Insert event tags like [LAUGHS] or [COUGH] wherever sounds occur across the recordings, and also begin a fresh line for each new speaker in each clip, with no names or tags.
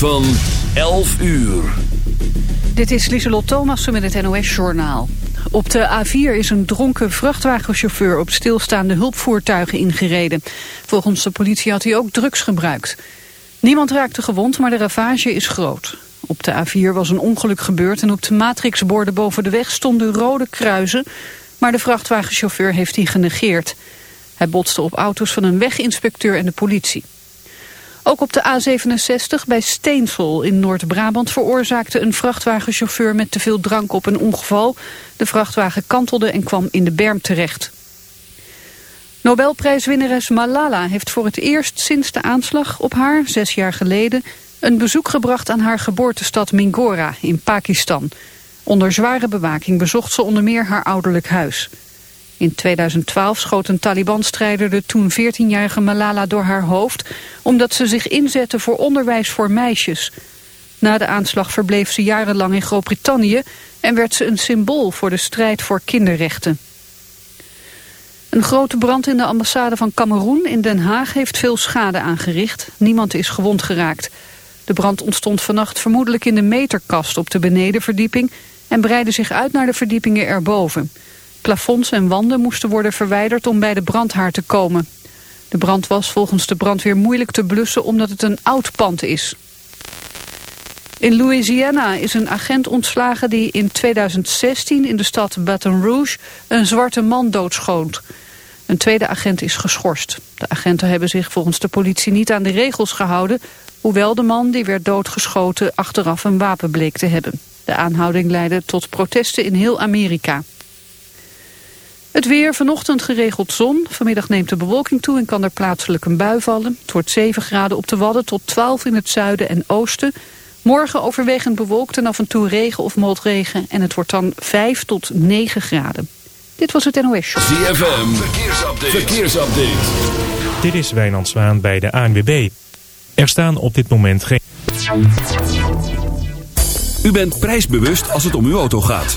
van 11 uur.
Dit is Lieselot Thomassen met het NOS-journaal. Op de A4 is een dronken vrachtwagenchauffeur op stilstaande hulpvoertuigen ingereden. Volgens de politie had hij ook drugs gebruikt. Niemand raakte gewond, maar de ravage is groot. Op de A4 was een ongeluk gebeurd en op de matrixborden boven de weg stonden rode kruisen, maar de vrachtwagenchauffeur heeft die genegeerd. Hij botste op auto's van een weginspecteur en de politie. Ook op de A67 bij Steensel in Noord-Brabant veroorzaakte een vrachtwagenchauffeur met te veel drank op een ongeval. De vrachtwagen kantelde en kwam in de berm terecht. Nobelprijswinnares Malala heeft voor het eerst sinds de aanslag op haar, zes jaar geleden, een bezoek gebracht aan haar geboortestad Mingora in Pakistan. Onder zware bewaking bezocht ze onder meer haar ouderlijk huis. In 2012 schoot een Taliban-strijder de toen 14-jarige Malala door haar hoofd... omdat ze zich inzette voor onderwijs voor meisjes. Na de aanslag verbleef ze jarenlang in Groot-Brittannië... en werd ze een symbool voor de strijd voor kinderrechten. Een grote brand in de ambassade van Cameroen in Den Haag heeft veel schade aangericht. Niemand is gewond geraakt. De brand ontstond vannacht vermoedelijk in de meterkast op de benedenverdieping... en breidde zich uit naar de verdiepingen erboven. Plafonds en wanden moesten worden verwijderd om bij de brandhaard te komen. De brand was volgens de brandweer moeilijk te blussen omdat het een oud pand is. In Louisiana is een agent ontslagen die in 2016 in de stad Baton Rouge een zwarte man doodschoot. Een tweede agent is geschorst. De agenten hebben zich volgens de politie niet aan de regels gehouden, hoewel de man die werd doodgeschoten achteraf een wapen bleek te hebben. De aanhouding leidde tot protesten in heel Amerika. Het weer, vanochtend geregeld zon. Vanmiddag neemt de bewolking toe en kan er plaatselijk een bui vallen. Het wordt 7 graden op de Wadden tot 12 in het zuiden en oosten. Morgen overwegend bewolkt en af en toe regen of motregen. En het wordt dan 5 tot 9 graden. Dit was het NOS Show.
ZFM, verkeersupdate. verkeersupdate.
Dit is Wijnand Zwaan bij de ANWB. Er staan op dit moment geen...
U bent prijsbewust als het om uw auto gaat.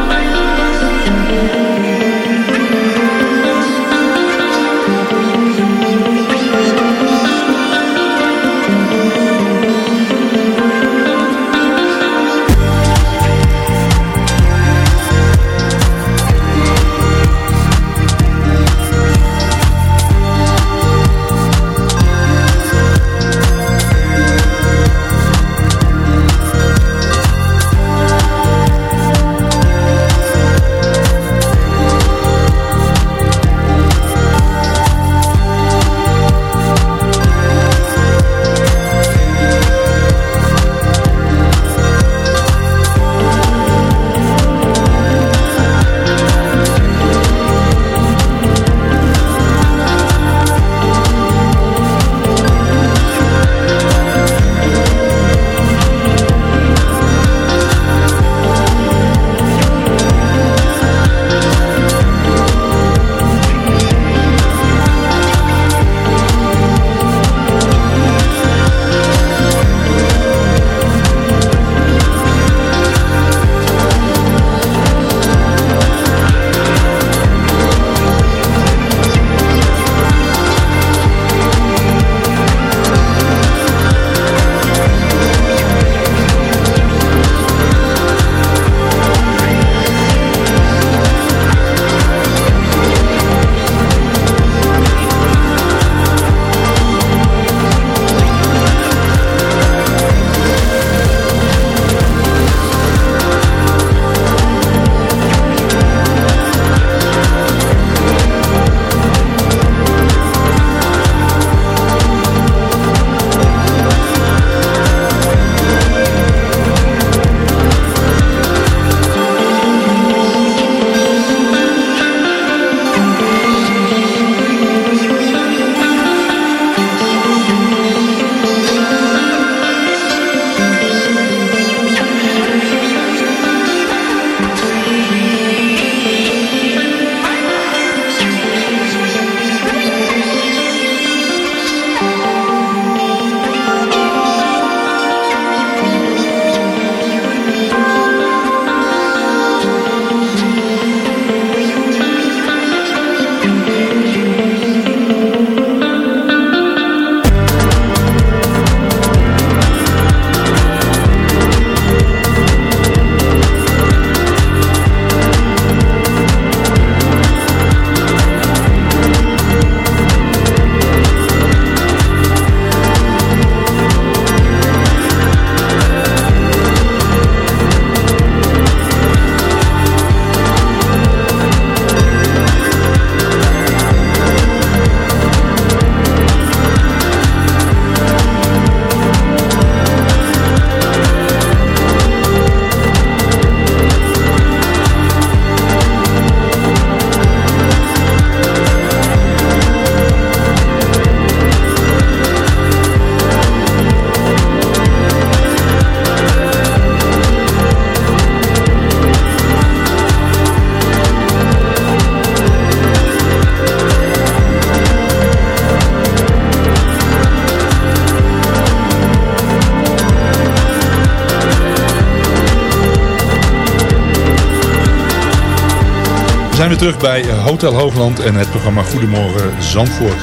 Terug bij eh, Hotel Hoogland en het programma Goedemorgen Zandvoort.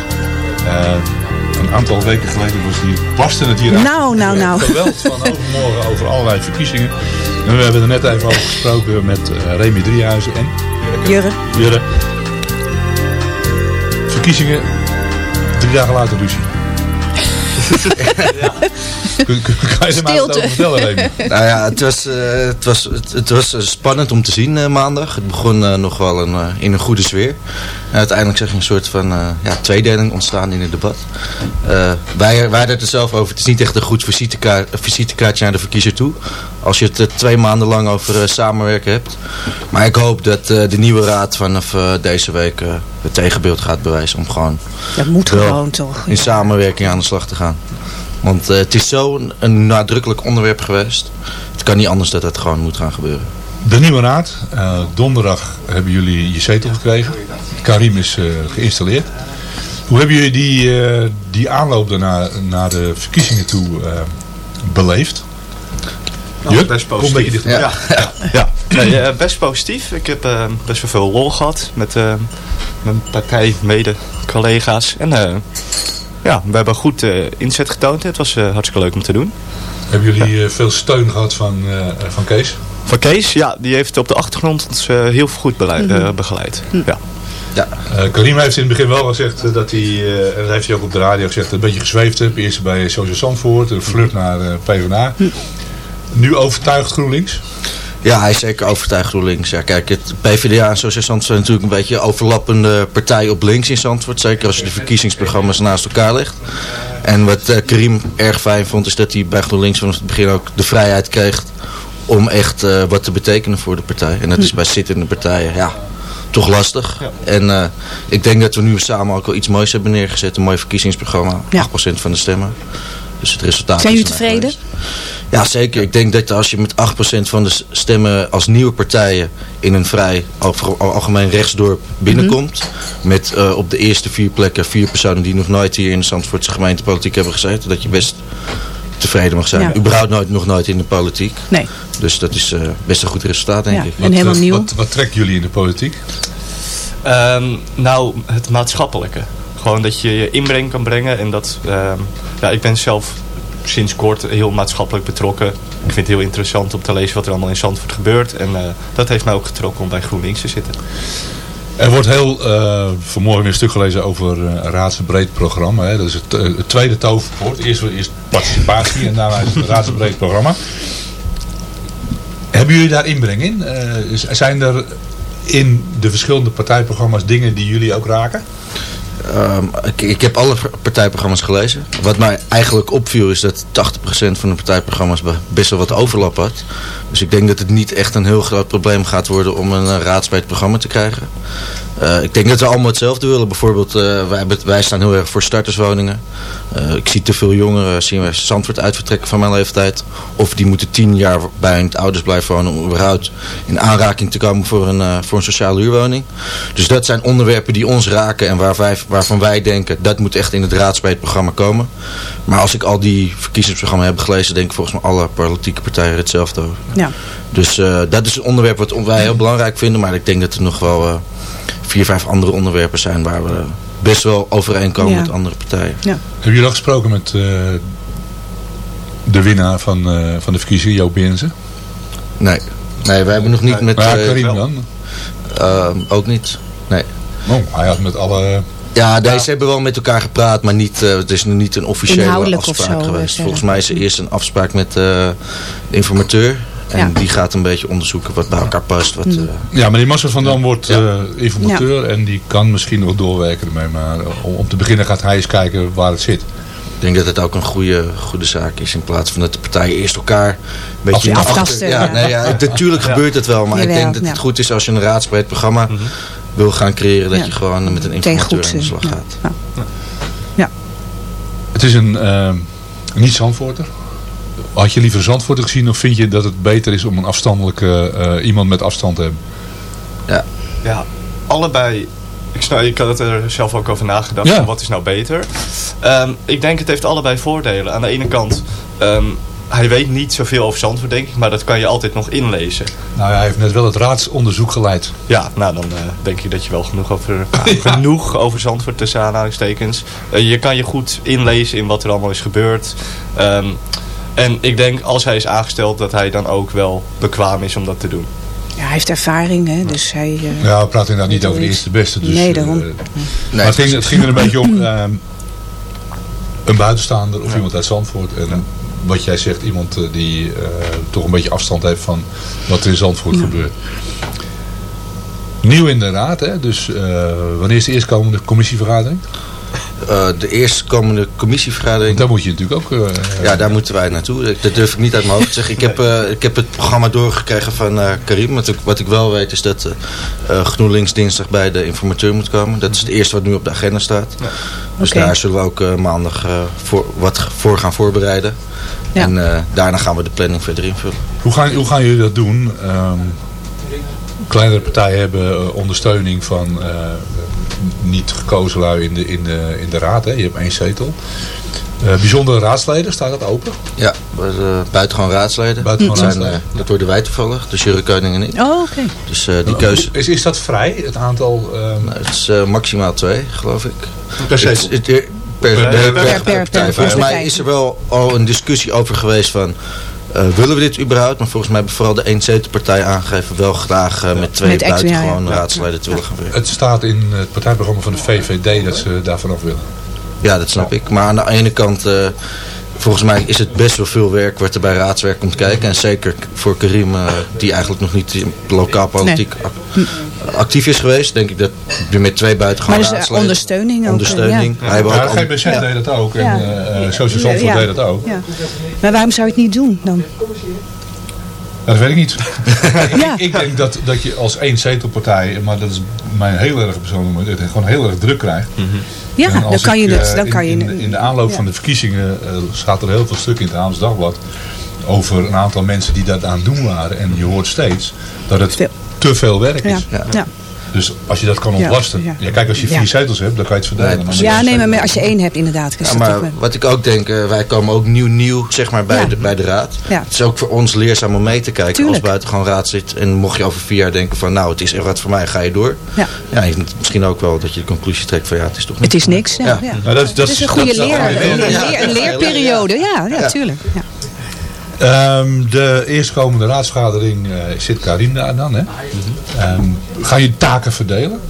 Eh, een aantal weken geleden was hier, barstte het hier uit.
Nou, nou, nou.
Geweld van overmorgen over allerlei verkiezingen. En we hebben er net even over gesproken met eh, Remy Driehuizen en
Jurre.
Jurre. Verkiezingen, drie dagen later ruzie. [LAUGHS] [LAUGHS] [LAUGHS] Kun- kun- Kan je er maar wat over
Stilte.
vertellen, Remy? [LAUGHS]
Nou ja, het was, eh, het was, het, het was eh, spannend om te zien eh, maandag. Het begon eh, nog wel een, eh, in een goede sfeer. En uiteindelijk zag je een soort van eh, ja, tweedeling ontstaan in het debat. Eh, wij, wij hadden het er zelf over. Het is niet echt een goed visitekaart, visitekaartje naar de verkiezer toe. Als je het twee maanden lang over eh, samenwerken hebt. Maar ik hoop dat eh, de nieuwe raad vanaf eh, deze week eh, het tegenbeeld gaat bewijzen. Om gewoon
Dat moet
wel
gewoon toch.
in samenwerking aan de slag te gaan. Want eh, het is zo'n een nadrukkelijk onderwerp geweest. Het kan niet anders dat het gewoon moet gaan gebeuren.
De nieuwe raad. Eh, donderdag hebben jullie je zetel gekregen. Karim is eh, geïnstalleerd. Hoe hebben jullie die, eh, die aanloop daarna naar de verkiezingen toe eh, beleefd?
Nou, best
kom een beetje
positief. Ja, ja. ja. [LAUGHS] Nee, best positief. Ik heb best wel veel lol gehad met eh, mijn partij, mede-collega's. En eh, ja, we hebben goed eh, inzet getoond. Het was eh, hartstikke leuk om te doen.
Hebben jullie eh, veel steun gehad van, eh, van Kees?
Van Kees, ja, die heeft op de achtergrond ons eh, heel goed beleid, eh, begeleid. Ja.
Eh, Karim heeft in het begin wel gezegd dat hij, eh, en dat heeft hij ook op de radio gezegd, een beetje gezweefd heeft. Eerst bij Social Zandvoort, een flirt naar eh, PvdA. Nu overtuigd GroenLinks.
Ja, hij is zeker overtuigd GroenLinks. Ja, kijk, het PvdA en Sociaal Zandvoort zijn natuurlijk een beetje overlappende partijen op links in Zandvoort. Zeker als je de verkiezingsprogramma's naast elkaar legt. En wat eh, Karim erg fijn vond is dat hij bij GroenLinks vanaf het begin ook de vrijheid kreeg om echt eh, wat te betekenen voor de partij. En dat is bij zittende partijen, ja, toch lastig. En eh, ik denk dat we nu samen ook wel iets moois hebben neergezet. Een mooi verkiezingsprogramma, 8% van de stemmen. Dus het resultaat
Zijn jullie tevreden?
ja, zeker. Ik denk dat als je met 8% van de stemmen als nieuwe partijen in een vrij algemeen rechtsdorp binnenkomt. Met eh, op de eerste vier plekken vier personen die nog nooit hier in de Zandvoortse gemeentepolitiek hebben gezeten. Dat je best tevreden mag zijn.
Ja.
Überhaupt nooit, nog nooit in de politiek.
Nee.
Dus dat is eh, best een goed resultaat denk
Ja.
ik.
En helemaal nieuw.
Wat, wat trekken jullie in de politiek?
Ehm, nou, het maatschappelijke. Gewoon dat je je inbreng kan brengen. En dat, ehm, ja, ik ben zelf sinds kort heel maatschappelijk betrokken. Ik vind het heel interessant om te lezen wat er allemaal in Zandvoort gebeurt. En eh, dat heeft mij ook getrokken om bij GroenLinks te zitten.
Er wordt heel eh, vanmorgen een stuk gelezen over eh, een raadsbreed programma. Hè. Dat is het, eh, het tweede toverwoord. Eerst, eerst participatie en daarna is het raadsbreed programma. Hebben jullie daar inbreng in? Eh, zijn er in de verschillende partijprogramma's dingen die jullie ook raken?
Ehm, ik, heb alle partijprogramma's gelezen. Wat mij eigenlijk opviel is dat 80% van de partijprogramma's be- best wel wat overlap had. Dus ik denk dat het niet echt een heel groot probleem gaat worden om een uh, raadsbreed programma te krijgen. Eh, ik denk dat we allemaal hetzelfde willen. Bijvoorbeeld, eh, wij, staan heel erg voor starterswoningen. Eh, ik zie te veel jongeren zien we Zandvoort uitvertrekken van mijn leeftijd. Of die moeten tien jaar bij hun ouders blijven wonen om überhaupt in aanraking te komen voor een, voor een sociale huurwoning. Dus dat zijn onderwerpen die ons raken en waar wij, waarvan wij denken dat moet echt in het raadsbreed programma komen. Maar als ik al die verkiezingsprogramma's heb gelezen, denk ik volgens mij alle politieke partijen hetzelfde over.
Ja.
Dus eh, dat is een onderwerp wat wij heel belangrijk vinden. Maar ik denk dat er nog wel eh, vier, vijf andere onderwerpen zijn waar we best wel overeenkomen
Ja.
met andere partijen.
Ja.
Hebben jullie al gesproken met eh, de winnaar van, eh, van de verkiezingen, Joop Biense?
Nee. Nee, wij hebben nog niet met...
Maar
eh,
Karim dan?
eh, ook niet. Nee.
Oh, hij had met alle...
Ja, deze hebben wel met elkaar gepraat, maar niet, eh, het is nog niet een officiële
of
afspraak
zo,
geweest. Volgens mij is er eerst een afspraak met eh, de informateur. En
Ja.
die gaat een beetje onderzoeken wat bij elkaar past. Wat,
Hmm.
eh,
Ja, maar die Massa van Dam wordt
Ja.
eh, informateur en die kan misschien nog doorwerken ermee. Maar om, om te beginnen gaat hij eens kijken waar het zit.
Ik denk dat het ook een goede, goede zaak is. In plaats van dat de partijen eerst elkaar een beetje
Aftasten.
naar achter- Ja,
ja.
nee, ja, natuurlijk [LAUGHS] gebeurt het wel. Maar ik denk dat
ja.
het goed is als je een raadsbreed programma wil gaan creëren. Dat
Ja.
je gewoon met een informateur aan de slag
Ja.
gaat.
Ja.
Het is een eh, niet Zandvoorter. Had je liever Zandvoorter gezien of vind je dat het beter is om een afstandelijke eh, iemand met afstand te hebben?
Ja, allebei. Ik, snap, ik had er zelf ook over nagedacht.
Ja.
van Wat is nou beter? Ehm, ik denk het heeft allebei voordelen. Aan de ene kant, ehm, hij weet niet zoveel over Zandvoort, denk ik. Maar dat kan je altijd nog inlezen.
Nou ja, hij heeft net wel het raadsonderzoek geleid.
Ja, nou dan eh, denk ik dat je wel genoeg over, [LAUGHS] genoeg over Zandvoort tussen aanhalingstekens. Eh, je kan je goed inlezen in wat er allemaal is gebeurd. Ehm, en ik denk als hij is aangesteld dat hij dan ook wel bekwaam is om dat te doen.
Ja, hij heeft ervaring, hè, dus hij... eh,
Ja, we praten inderdaad niet over de eerste beste. Dus,
Nee, daarom.
eh, maar het ging, het ging er een beetje om ehm, een buitenstaander of iemand uit Zandvoort. En wat jij zegt, iemand eh, die eh, toch een beetje afstand heeft van wat er in Zandvoort gebeurt. Nieuw in de raad, hè? dus eh, wanneer is de eerstkomende commissievergadering?
Eh, de eerstkomende commissievergadering.
Daar moet je natuurlijk ook... eh,
Ja, daar moeten wij naartoe. Dat durf ik niet uit mijn hoofd te zeggen. Ik heb, eh, ik heb het programma doorgekregen van eh, Karim. Wat ik, wat ik wel weet is dat GroenLinks dinsdag bij de informateur moet komen. Dat is het eerste wat nu op de agenda staat. Dus
Oké.
daar zullen we ook maandag eh, voor, wat voor gaan voorbereiden.
Ja.
En eh, daarna gaan we de planning verder invullen.
Hoe gaan, hoe gaan jullie dat doen? Ehm, kleinere partijen hebben ondersteuning van eh, niet gekozen lui in de, in de, in de raad. Hè? Je hebt één zetel. Eh, bijzondere raadsleden, staat dat open?
Ja, uh, buitengewoon raadsleden.
Buitengewoon
dat, zijn,
raadsleden.
eh, dat worden wij toevallig, dus Jurre Koning en ik.
Oh, oké.
Dus eh, die keuze...
Is, is dat vrij, het aantal? ehm,
Nou, het is maximaal twee, geloof ik.
Per
Het- het- per, per, per,
per- per
partij. Volgens mij is er wel al een discussie over geweest van... eh, willen we dit überhaupt? Maar volgens mij hebben vooral de eenzetelpartij aangegeven... wel graag eh, met twee
Met extra, ja, ja.
buitengewoon
Ja.
raadsleden te willen gaan werken.
het staat in het partijprogramma van de VVD dat ze daarvan af willen.
Ja, dat snap ik. Maar aan de ene kant... eh, Volgens mij is het best wel veel werk wat er bij raadswerk komt kijken. En zeker voor Karim, eh, die eigenlijk nog niet lokaal politiek ac- actief is geweest. Denk ik dat je met twee buitengewoon
Maar dus, eh, ondersteuning ook,
Ondersteuning.
ja.
Hij
Ja, GBZ deed dat ook en
Ja.
eh eh, Social Zandvoort
Ja.
deed dat ook.
Ja. Maar waarom zou je het niet doen dan?
Ja, dat weet ik niet. [LAUGHS]
Ja.
ik, ik denk dat, dat je als één zetelpartij, maar dat is mijn heel erg persoonlijk, dat je gewoon heel erg druk krijgt.
Ja,
En
dan
als
kan je het.
eh,
Dan
in,
kan je,
in, in de aanloop
ja.
van de verkiezingen eh, staat er heel veel stuk in het Haams Dagblad over een aantal mensen die dat aan het doen waren. En je hoort steeds dat het
Veel.
te veel werk
ja.
is.
Ja.
Dus als je dat kan ontlasten. Ja,
ja.
kijk, als je vier
Ja.
zetels hebt, dan kan je het verdelen.
Nee,
ja, nee, maar als je één hebt inderdaad.
Ja,
dat
maar wat ik ook denk, eh, wij komen ook nieuw nieuw zeg maar, bij,
Ja.
de, bij de raad.
Ja.
Het is ook voor ons leerzaam om mee te kijken
Tuurlijk.
als buiten gewoon raad zit. En mocht je over vier jaar denken van nou het is echt wat voor mij, ga je door.
Ja.
Ja, misschien ook wel dat je de conclusie trekt van ja het is toch niet.
Het is niks. Ja,
Ja.
ja.
Nou, dat, is- dat
Het is een goede leer, leer, een leerperiode. Ja, ja,
Ja.
Ehm, de eerstkomende raadsvergadering eh, zit Karim daar dan. Hè? Ehm, ga je taken verdelen?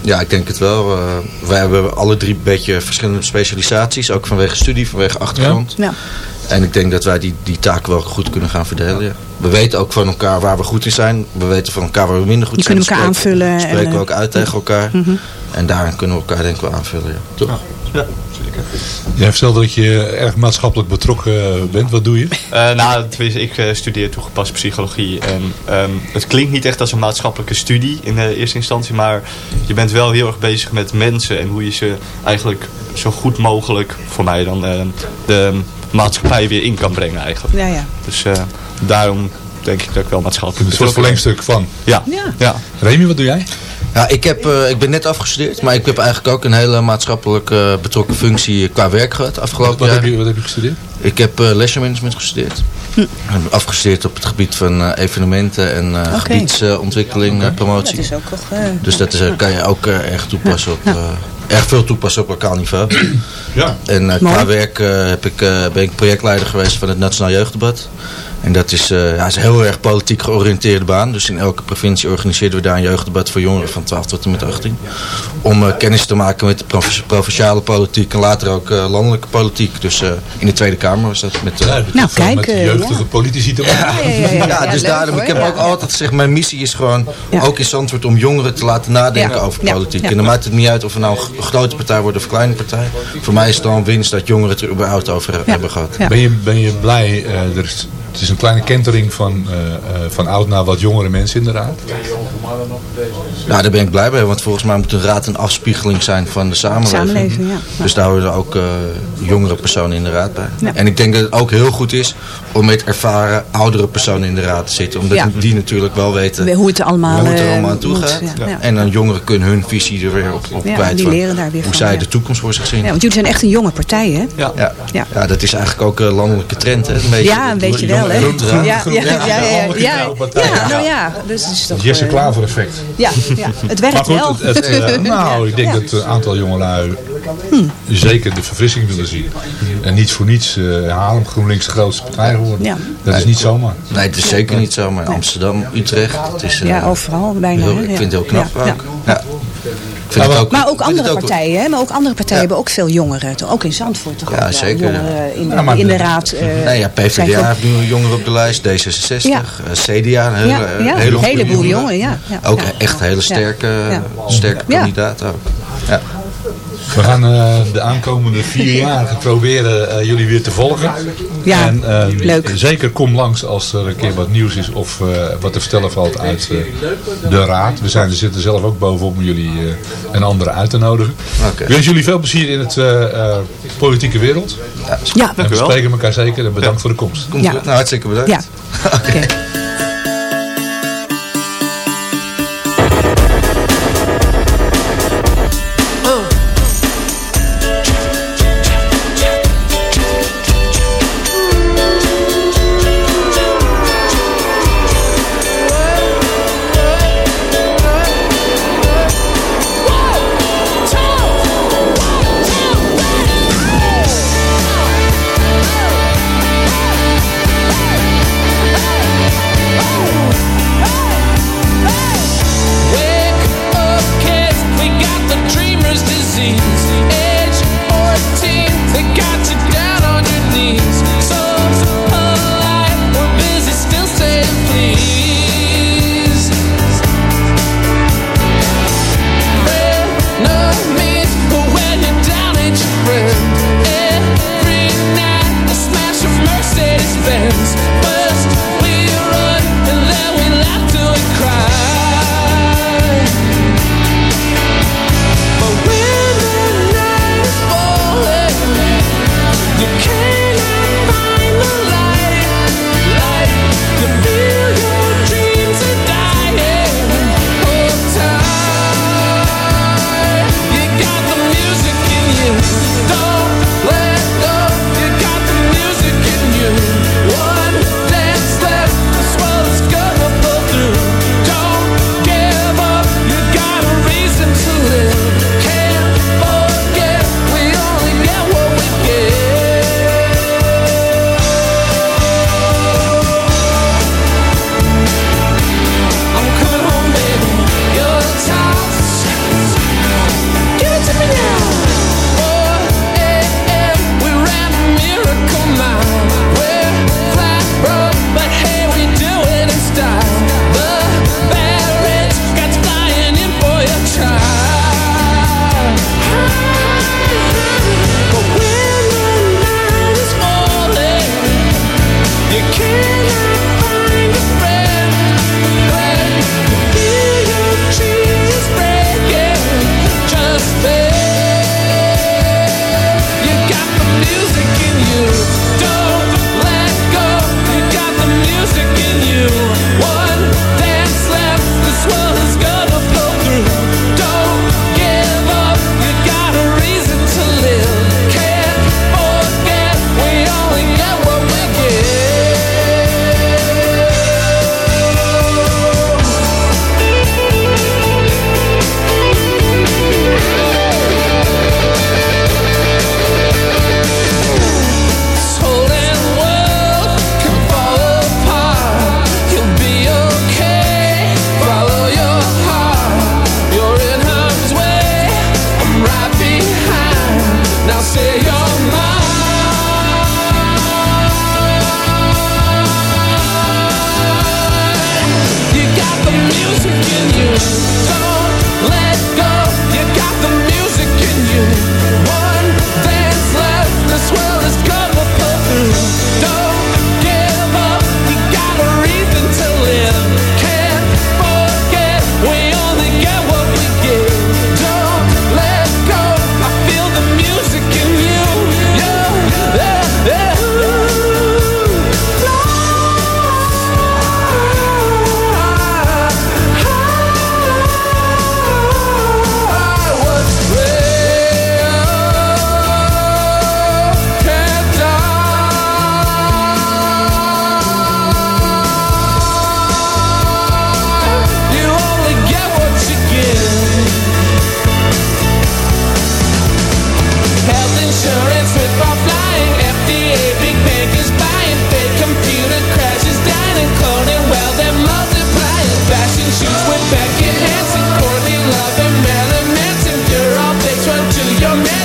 Ja, ik denk het wel. Eh, wij hebben alle drie een beetje verschillende specialisaties. Ook vanwege studie, vanwege achtergrond.
Ja.
En ik denk dat wij die, die taken wel goed kunnen gaan verdelen. Ja. We weten ook van elkaar waar we goed in zijn. We weten van elkaar waar we minder goed
Je
zijn.
kunt elkaar
Dat spreken-
aanvullen en,
Spreken we
eh,
ook uit tegen elkaar. En daarin kunnen we elkaar denk ik wel aanvullen. Ja. Toch?
Ja, zeker.
Jij vertelde dat je erg maatschappelijk betrokken bent. Wat doe je?
Eh, nou, tenminste, ik eh, studeer toegepaste psychologie. En ehm, het klinkt niet echt als een maatschappelijke studie in de eerste instantie. Maar je bent wel heel erg bezig met mensen. En hoe je ze eigenlijk zo goed mogelijk, voor mij dan, eh, de maatschappij weer in kan brengen eigenlijk.
Ja, ja.
Dus eh, daarom denk ik dat ik wel maatschappelijk
Een soort verlengstuk van.
Ja.
Ja.
ja.
Remy, wat doe jij?
Ja, ik, heb, eh, ik ben net afgestudeerd, maar ik heb eigenlijk ook een hele maatschappelijk eh, betrokken functie qua werk gehad afgelopen
Wat
jaar.
heb, je, wat heb je gestudeerd?
Ik heb eh leisure management gestudeerd. Ik heb afgestudeerd op het gebied van eh, evenementen en eh, gebiedsontwikkeling, eh, promotie.
Dat is ook toch... eh,
Dus dat is, eh, kan je ook eh, erg toepassen op, eh, erg veel toepassen op lokaal niveau.
Ja.
En eh, qua werk eh, heb ik, eh, ben ik projectleider geweest van het Nationaal Jeugddebat. En dat is, eh, ja, is een heel erg politiek georiënteerde baan. Dus in elke provincie organiseerden we daar een jeugddebat voor jongeren van 12 tot en met 18. Om eh, kennis te maken met de provinci- provinciale politiek en later ook eh, landelijke politiek. Dus eh, in de Tweede Kamer was dat met... eh,
Ja, dat
Nou, kijk,
Met
eh,
jeugdige
ja.
politici te maken.
Ja, ja, ja, ja.
Ja, dus
leuk,
daarom, ik heb ook altijd gezegd, mijn missie is gewoon,
Ja.
ook in Zandvoort, om jongeren te laten nadenken
Ja.
over politiek.
Ja.
En dan maakt het niet uit of we nou een grote partij worden of een kleine partij. Voor mij is het dan winst dat jongeren het er überhaupt over hebben gehad.
Ja.
Ben, je, ben je blij, eh, er is het is een kleine kentering van, eh, eh, van oud naar wat jongere mensen in de raad.
Nou, daar ben ik blij mee, want volgens mij moet de raad een afspiegeling zijn van de samenleving.
Samenleving, ja.
Dus daar horen ook eh, jongere personen in de raad bij.
Ja.
En ik denk dat het ook heel goed is om met ervaren oudere personen in de raad te zitten. Omdat
Ja.
die natuurlijk wel weten
Hoe het er allemaal,
hoe het er allemaal aan toe
moet,
gaat.
ja. Ja.
En dan jongeren kunnen hun visie er weer op, op
Ja,
kwijt.
die
van
leren daar weer
hoe
van,
zij
ja.
de toekomst voor zich zien.
Ja, want jullie zijn echt een jonge partij, hè?
Ja.
Ja.
Ja.
Ja. dat is eigenlijk ook een landelijke trend. Hè? Een beetje,
Ja, een beetje wel, hè? Ja, ja, ja, ja, nou ja, dus het is toch...
Jesse
eh,
Klaver effect.
Ja, ja, het werkt wel.
eh, [LAUGHS] nou, ik denk dat een aantal jongelui zeker de verfrissing willen zien. En niet voor niets eh Haarlem GroenLinks de grootste partij geworden. Dat is niet zomaar.
Nee, het is zeker niet zo. Maar Amsterdam, Utrecht. Het is,
Ja, overal bijna.
ik vind het heel knap ook. Ja. Ik vind het ook,
Maar ook
ik vind
andere
ook-
partijen, hè? Maar ook andere partijen hebben ook veel jongeren. Ook in Zandvoort toch?
Ja, zeker, ja.
Jongeren in de,
Ja, maar
in de raad. eh,
Nee, ja, PvdA heeft nu een jongeren op de lijst, D66,
Ja.
eh, CDA, een hele, hele
een heleboel
jongeren.
jongen, ja. ja
Ook
ja.
echt hele sterke,
Ja.
sterke
Ja.
kandidaat ook. Ja.
We gaan eh, de aankomende vier jaar proberen eh, jullie weer te volgen.
Ja,
en, eh,
leuk.
Zeker kom langs als er een keer wat nieuws is of eh, wat te vertellen valt uit eh, de raad. We zijn, er zitten zelf ook bovenop om jullie eh, en anderen uit te nodigen.
Oké.
Ik wens jullie veel plezier in het eh, eh, politieke wereld.
Ja,
En
Dank
we spreken elkaar zeker en bedankt voor de komst.
Komt
Ja.
goed. Nou, hartstikke bedankt.
ja. [LAUGHS] Oké.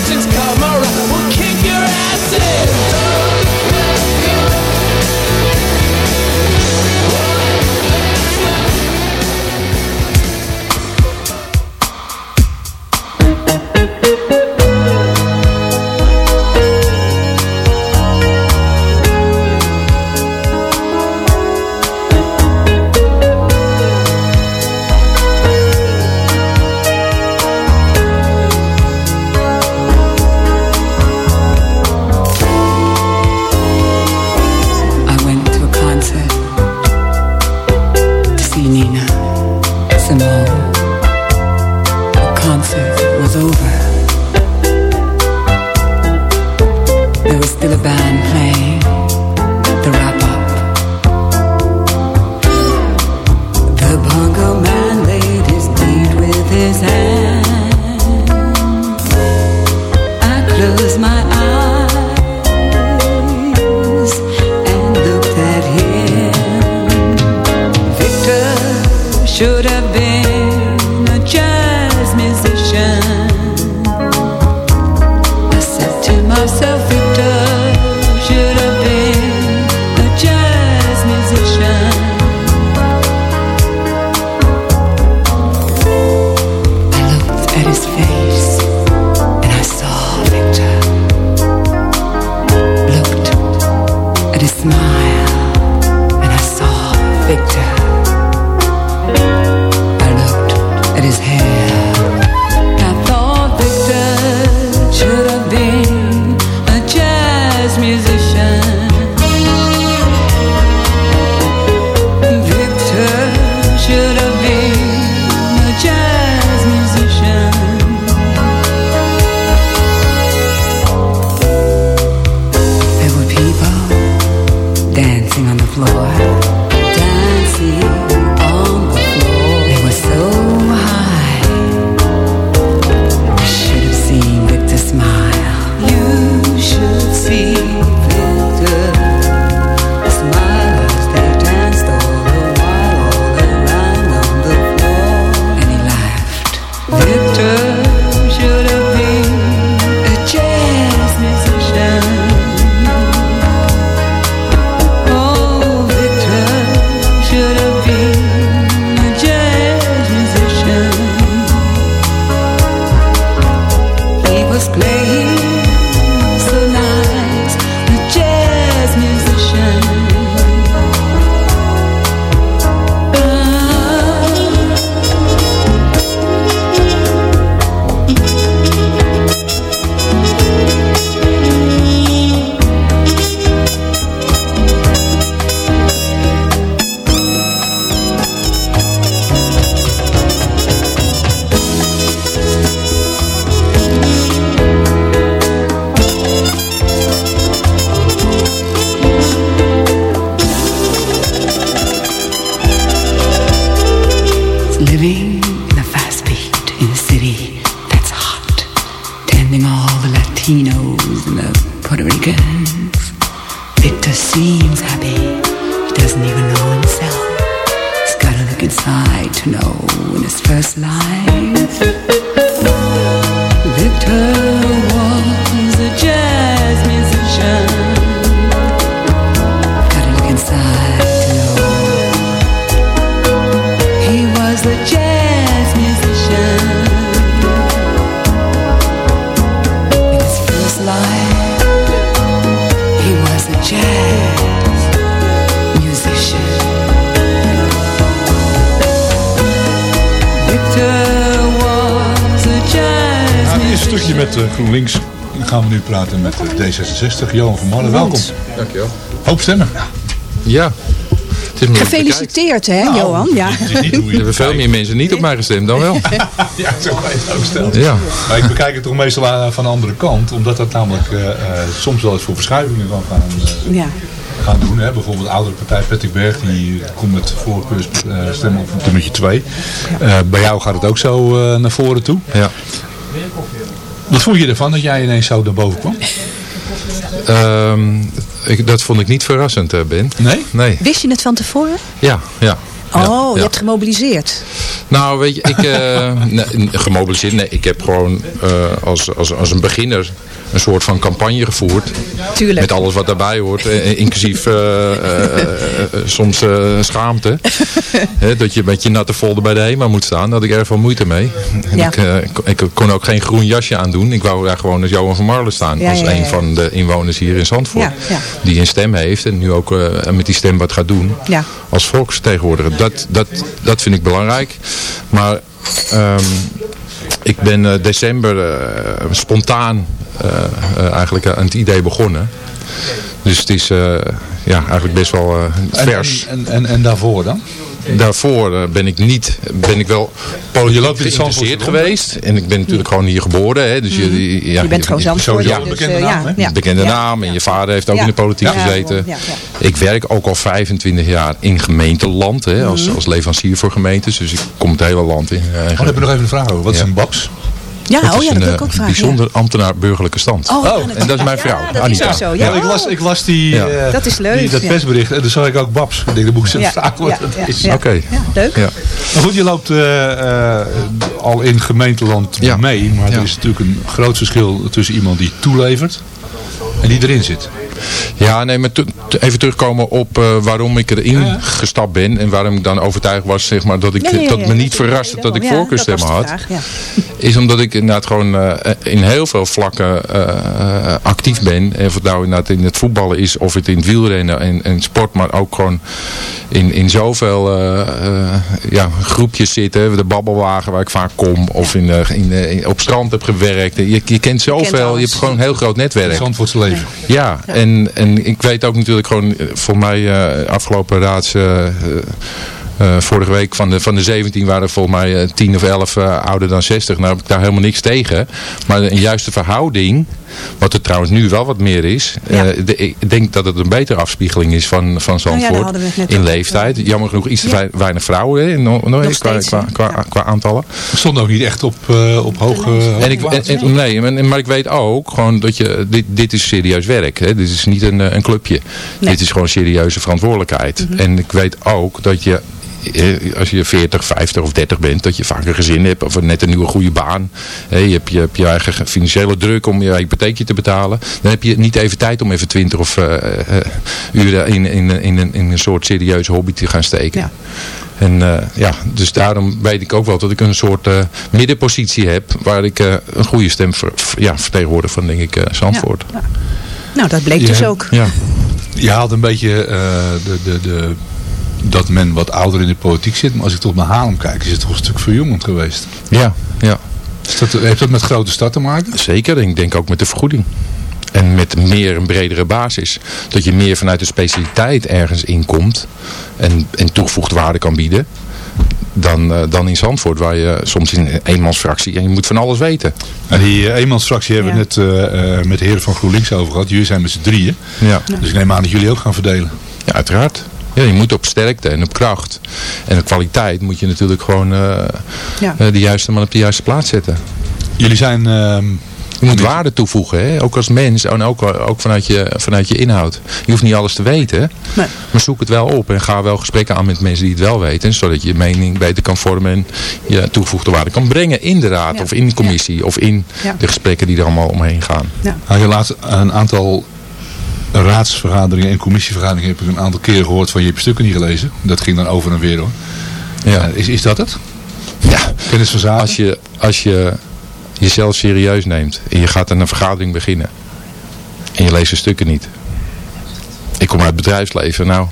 Since come around.
Eh, GroenLinks. Dan gaan we nu praten met eh, D66. Johan van Marlen, welkom.
Dankjewel.
Hoop stemmen.
Ja. Het is me
Gefeliciteerd, hè, Johan? Ja. [LAUGHS]
Er hebben veel meer mensen niet op mij gestemd dan wel. [LAUGHS]
ja, zo kan je het ook stellen.
Ja.
Maar ik bekijk het toch meestal aan- van de andere kant. Omdat dat namelijk eh, eh, soms wel eens voor verschuivingen kan gaan, eh,
Ja.
gaan doen. Hè. Bijvoorbeeld de oudere partij Patrick Berg. Die komt met voorkeurstemmen op nummertje 2. bij jou gaat het ook zo eh, naar voren toe.
Ja.
Wat vond je ervan dat jij ineens zo naar boven kwam?
Ehm, ik, dat vond ik niet verrassend, eh, Ben.
Nee?
Nee.
Wist je het van tevoren?
Ja, ja.
Oh,
Ja,
je
ja.
hebt gemobiliseerd.
Nou, weet je, ik, eh, [LAUGHS] nee, gemobiliseerd, nee, ik heb gewoon eh, als, als, als een beginner een soort van campagne gevoerd.
Tuurlijk.
Met alles wat daarbij hoort, eh, inclusief eh, eh, eh, soms schaamte. [LAUGHS] Dat je met je natte folder bij de HEMA moet staan, daar had ik erg veel moeite mee.
Ja.
ik, ik, kon ook geen groen jasje aandoen. Ik wou daar gewoon als Johan van Marlen staan.
Ja,
als
ja,
een van de inwoners hier in Zandvoort. Die een stem heeft en nu ook met die stem wat gaat doen als volksvertegenwoordiger. Dat, dat, dat vind ik belangrijk. Maar ehm, ik ben december spontaan eigenlijk aan het idee begonnen. Dus het is eh, ja, eigenlijk best wel eh, vers.
En, en, en, en daarvoor dan?
Daarvoor eh, ben ik niet, ben ik wel politiek geïnteresseerd geweest. En ik ben natuurlijk gewoon hier geboren. Hè, dus je, ja,
je bent gewoon Zandvoort.
Ja,
dus,
bekende
eh,
naam,
ja, ja.
bekende
Ja.
naam. En je vader heeft ook
Ja.
in de politiek
Ja,
gezeten.
ja, ja.
Ik werk ook al 25 jaar in gemeenteland. Hè,
Mhm.
als, als leverancier voor gemeentes. Dus ik kom het hele land in. eh,
Oh, dan heb ik nog even een vraag over. Wat is
Ja.
een babs?
Ja,
Het
oh ja, dat
een
wil
eh,
ik ook vragen.
bijzonder ambtenaar burgerlijke stand.
Oh,
Oh,
en dat is mijn vrouw,
Ja, dat
Anita.
is ook zo.
Ja,
Ja,
ik, las, ik las die,
Ja.
eh,
Dat is leuk,
die, dat
ja.
persbericht en toen zag ik ook babs. Ik denk, dan moet ik vragen wat dat is.
ja.
Oké.
Ja, leuk.
Ja.
Maar goed, je loopt eh, eh, al in gemeenteland
Ja.
mee. Maar
Ja.
er is natuurlijk een groot verschil tussen iemand die toelevert En die erin zit.
Ja, nee, maar even terugkomen op eh, waarom ik erin gestapt ben. En waarom ik dan overtuigd was zeg maar, dat, ik,
Ja, ja, ja,
dat me
ja,
niet verrast dat ik.
Ja,
voorkeurstemmen had.
vraag, ja.
Is omdat ik inderdaad gewoon eh, in heel veel vlakken eh, actief ben. En of het nou inderdaad in het voetballen is of het in het wielrennen en, en sport. Maar ook gewoon in, in zoveel ja, groepjes zitten. De babbelwagen waar ik vaak kom. Of in, in, in- op strand heb gewerkt. Je, je kent zoveel. Je, hebt gewoon een heel groot netwerk.
Zandvoortse leven.
Ja, en, en ik weet ook natuurlijk gewoon, eh, voor mij eh, afgelopen raads, eh, vorige week van de, van de 17 waren volgens mij eh, 10 of 11 eh, ouder dan 60. Nou heb ik daar helemaal niks tegen. Maar een juiste verhouding, wat er trouwens nu wel wat meer is.
Ja.
eh, de- ik denk dat het een betere afspiegeling is van, van
Nou ja, daar
Zandvoort in leeftijd. Jammer genoeg iets te
Ja.
weinig vrouwen hè, no, no,
Nog
qua, qua, qua,
Ja.
qua aantallen.
We stonden ook niet echt op, eh, op hoge,
En ik, en,
plaats.
en- nee, maar, maar ik weet ook gewoon dat je, dit, dit is serieus werk. Hè? Dit is niet een, eh, een clubje. Dit is gewoon serieuze verantwoordelijkheid. En ik weet ook dat je, als je 40, 50 of 30 bent, dat je vaak een gezin hebt of net een nieuwe goede baan. Hè, je, hebt, je hebt je eigen financiële druk om je hypotheekje te betalen. Dan heb je niet even tijd om even 20 of eh, eh, uren in, in, in, een- in een soort serieuze hobby te gaan steken.
Ja.
En eh, ja, dus daarom weet ik ook wel dat ik een soort eh, middenpositie heb waar ik eh, een goede stem ver, ver- ja, vertegenwoordig van denk ik eh, Zandvoort.
Ja. Nou, dat bleek dus ook.
Ja.
Je haalt een beetje eh, de, de, de, dat men wat ouder in de politiek zit. Maar als ik tot naar Haarlem kijk, is het toch een stuk verjongend geweest.
Ja, ja,
Is dat, heeft dat met grote stad te maken?
zeker. En ik denk ook met de vergoeding. En met meer een bredere basis. Dat je meer vanuit de specialiteit ergens inkomt. En, en toegevoegde waarde kan bieden. Dan, eh, dan in Zandvoort. Waar je soms in een eenmansfractie. En je moet van alles weten.
Nou, die eh, eenmansfractie hebben we
Ja.
net eh, eh, met de heren van GroenLinks over gehad. Jullie zijn met z'n drieën.
Ja.
Dus ik neem aan dat jullie ook gaan verdelen.
Ja, uiteraard. Ja, je moet op sterkte en op kracht. En op kwaliteit moet je natuurlijk gewoon eh,
Ja.
eh, de juiste man op de juiste plaats zetten.
Jullie zijn... ehm,
Je moet waarde toevoegen, hè? ook als mens en ook, ook vanuit, je, vanuit je inhoud. Je hoeft niet alles te weten,
Nee.
maar zoek het wel op en ga wel gesprekken aan met mensen die het wel weten. Zodat je je mening beter kan vormen en je toegevoegde waarde kan brengen in de raad
Ja.
of in de commissie of in
Ja.
de gesprekken die er allemaal omheen gaan.
nou, je laat een aantal raadsvergaderingen en commissievergaderingen heb ik een aantal keren gehoord van je hebt stukken niet gelezen. Dat ging dan over en weer hoor.
Ja.
Eh, is, is dat het?
Ja.
Kennis van zaken?
Als je, als je jezelf serieus neemt en je gaat aan een vergadering beginnen en je leest de stukken niet. Ik kom uit het bedrijfsleven, nou,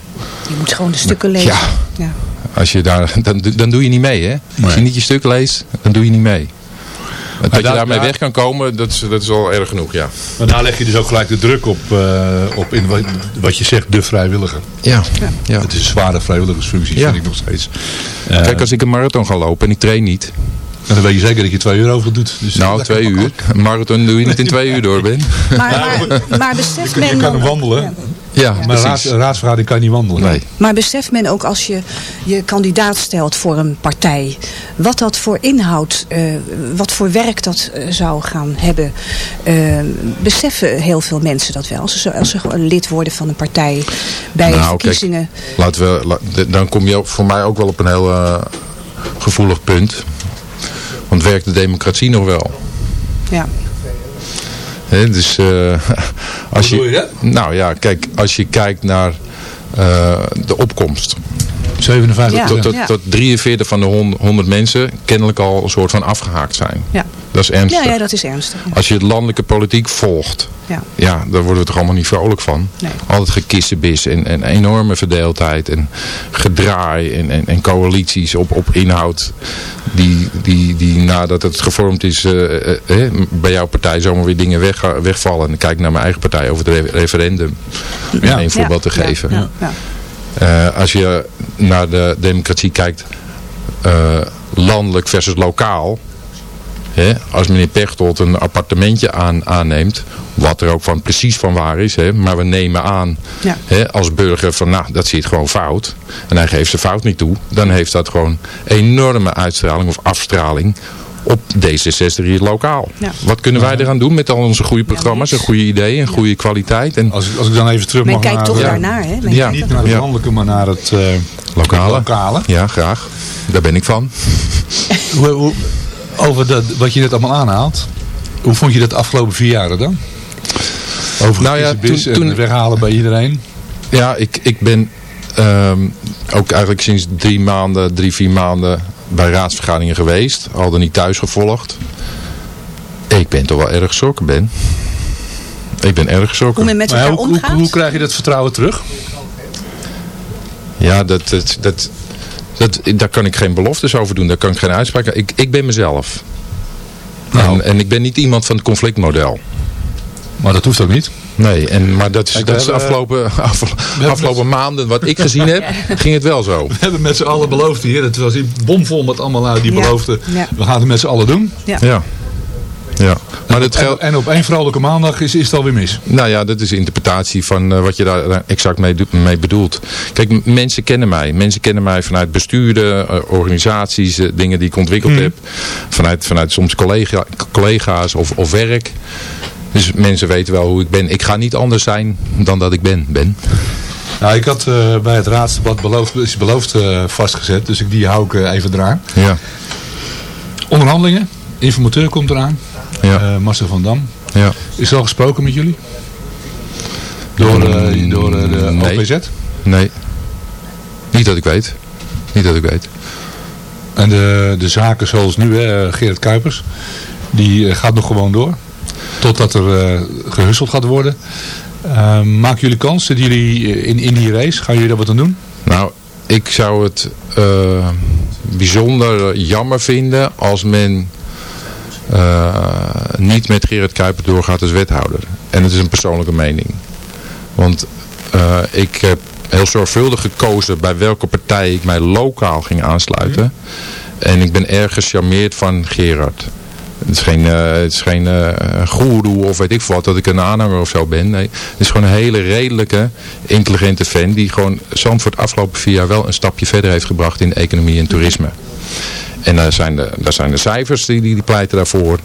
Je moet gewoon de stukken lezen.
Ja.
Ja.
als je daar, dan, dan doe je niet mee, hè? Als je niet je stuk leest, dan doe je niet mee. Dat je
daar-
daarmee
daar-
weg kan komen, dat is, dat is al erg genoeg, ja.
Maar daar leg je dus ook gelijk de druk op, eh, op in wat, wat je zegt, de vrijwilliger.
Ja, ja.
Het is een zware vrijwilligersfunctie,
Ja.
vind ik nog steeds. Eh,
Kijk, als ik een marathon ga lopen en ik train niet.
en dan weet je zeker dat je twee uur over doet. Dus
Nou, twee uur. Een marathon doe je niet in twee uur door, Ben.
Maar, [LAUGHS] maar, maar beseft
Je
men
kan hem wandelen.
Ja.
Ja,
Maar een raadsvergadering kan je niet wandelen.
Nee.
Maar beseft men ook als je je kandidaat stelt voor een partij, wat dat voor inhoud, eh, wat voor werk dat eh, zou gaan hebben? Eh, beseffen heel veel mensen dat wel, als ze, als ze gewoon lid worden van een partij bij
Nou,
verkiezingen?
Laten we, la- dan kom je voor mij ook wel op een heel eh, gevoelig punt. Want werkt de democratie nog wel?
Ja.
Dus eh, [LAUGHS] als
Hoe je dat?
Nou ja, kijk, als je kijkt naar eh, de opkomst.
57
Ja.
Tot, tot,
Ja.
tot 43 van de hon- 100 mensen kennelijk al een soort van afgehaakt zijn.
Ja.
Dat is ernstig.
Ja, ja, dat is ernstig. Ja.
Als je het landelijke politiek volgt,
Ja.
ja, daar worden we toch allemaal niet vrolijk van.
Nee.
Altijd gekissenbis en, en enorme verdeeldheid en gedraai en, en, en coalities op, op inhoud. Die, die, die nadat het gevormd is eh, eh, eh, bij jouw partij zomaar weer dingen weg, wegvallen. En kijk naar mijn eigen partij over het re- referendum. Om
Ja.
één voorbeeld te geven.
Ja, ja.
Eh, als je naar de democratie kijkt, eh, landelijk versus lokaal. Hè, als meneer Pechtold een appartementje aan, aanneemt, wat er ook van precies van waar is, hè, maar we nemen aan
Ja.
als burger van nou, dat zit gewoon fout. En hij geeft zijn fout niet toe. Dan heeft dat gewoon enorme uitstraling of afstraling op D66 hier lokaal.
Ja.
Wat kunnen wij eraan doen met al onze goede programma's en goede ideeën en goede kwaliteit en
Als, ik- als ik dan even terug
Men
mag
kijkt
naar,
toch daarnaar, hè? Men
Ja.
kijkt
Niet naar het
Ja.
landelijke, maar naar het eh,
lokale.
lokale.
Ja, graag. Daar ben ik van. [LAUGHS] [LAUGHS]
Hoe, hoe- over dat, wat je net allemaal aanhaalt. Hoe vond je dat de afgelopen vier jaren dan? Over
Nou ja, toen-
en
toen-
weghalen bij iedereen.
Ja, ik, ik ben ehm, ook eigenlijk sinds drie maanden, drie, vier maanden bij raadsvergaderingen geweest. Al dan niet thuis gevolgd. Ik ben toch wel erg geschrokken, Ben. Ik ben erg geschrokken.
Hoe men met
Maar ja,
elkaar
hoe, hoe,
omgaat.
hoe krijg je dat vertrouwen terug?
Ja, dat, dat, dat, dat, daar kan ik geen beloftes over doen. Daar kan ik geen uitspraken. Ik, ik ben mezelf.
Nou.
En, en ik ben niet iemand van het conflictmodel.
Maar dat hoeft ook niet.
Nee, en, maar dat is,
Kijk,
dat is afgelopen, af- afgelopen maanden, wat ik gezien heb, [LAUGHS] ging het wel zo.
We hebben met z'n allen beloofd hier. Het was bomvol met allemaal uit die
Ja.
beloofden.
Ja.
We gaan het met z'n allen doen.
Ja.
Ja. Ja. Maar
En,
geldt,
en op één vrolijke maandag is, is het alweer mis.
Nou ja, dat is de interpretatie van eh, wat je daar eh, exact mee, mee bedoelt. Kijk, mensen kennen mij. Mensen kennen mij vanuit besturen, eh, organisaties, dingen die ik ontwikkeld
Mhm.
heb. Vanuit, vanuit soms collega, collega's of, of werk. Dus mensen weten wel hoe ik ben. Ik ga niet anders zijn dan dat ik ben. ben.
Nou, ik had bij het raadsdebat beloofd, is beloofd vastgezet. Dus ik, die hou ik even eraan.
Ja,
Onderhandelingen. Informateur komt eraan.
Ja,
eh Marcel van Dam.
ja.
Is er al gesproken met jullie? Door, eh, door eh, de
nee.
OPZ?
Nee. Niet dat ik weet. Niet dat ik weet.
En de, de zaken zoals nu, hè, Gerrit Kuipers, die gaat nog gewoon door. Totdat er gehusseld gaat worden. Eh, maken jullie kans? Zitten jullie in, in die race? Gaan jullie daar wat aan doen?
Nou, ik zou het bijzonder jammer vinden als men niet met Gerrit Kuiper doorgaat als wethouder. En het is een persoonlijke mening. Want eh, ik heb heel zorgvuldig gekozen bij welke partij ik mij lokaal ging aansluiten. En ik ben erg gecharmeerd van Gerard. Het is geen, eh, het is geen eh of weet ik wat, dat ik een aanhanger of zo ben. Nee, het is gewoon een hele redelijke, intelligente fan die gewoon Zandvoort afgelopen vier jaar wel een stapje verder heeft gebracht in economie en toerisme. En daar zijn de, daar zijn de cijfers die, die, die pleiten daarvoor.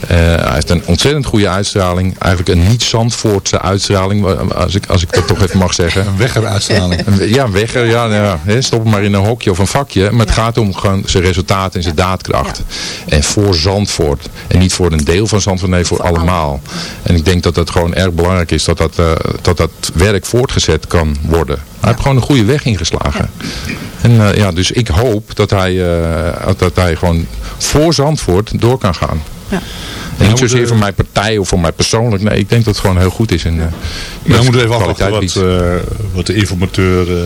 Eh, hij heeft een ontzettend goede uitstraling. Eigenlijk een niet-Zandvoortse uitstraling, als ik, als ik dat toch even mag zeggen.
Een weggeruitstraling.
Een- Ja, een wegger, ja, nou ja, hè, stop hem maar in een hokje of een vakje. Maar het gaat om gewoon zijn resultaat en zijn daadkracht. En voor Zandvoort. En niet voor een deel van Zandvoort, nee, voor, allemaal. En ik denk dat het gewoon erg belangrijk is dat dat, eh, dat, dat werk voortgezet kan worden. Hij heeft gewoon een goede weg ingeslagen. En eh, ja, dus ik hoop dat hij, eh, dat hij gewoon voor Zandvoort door kan gaan.
Ja.
En niet zozeer voor mijn partij of voor mij persoonlijk. Nee, ik denk dat het gewoon heel goed is. En, eh,
Ja, we moeten even afwachten wat, eh, wat de informateur eh,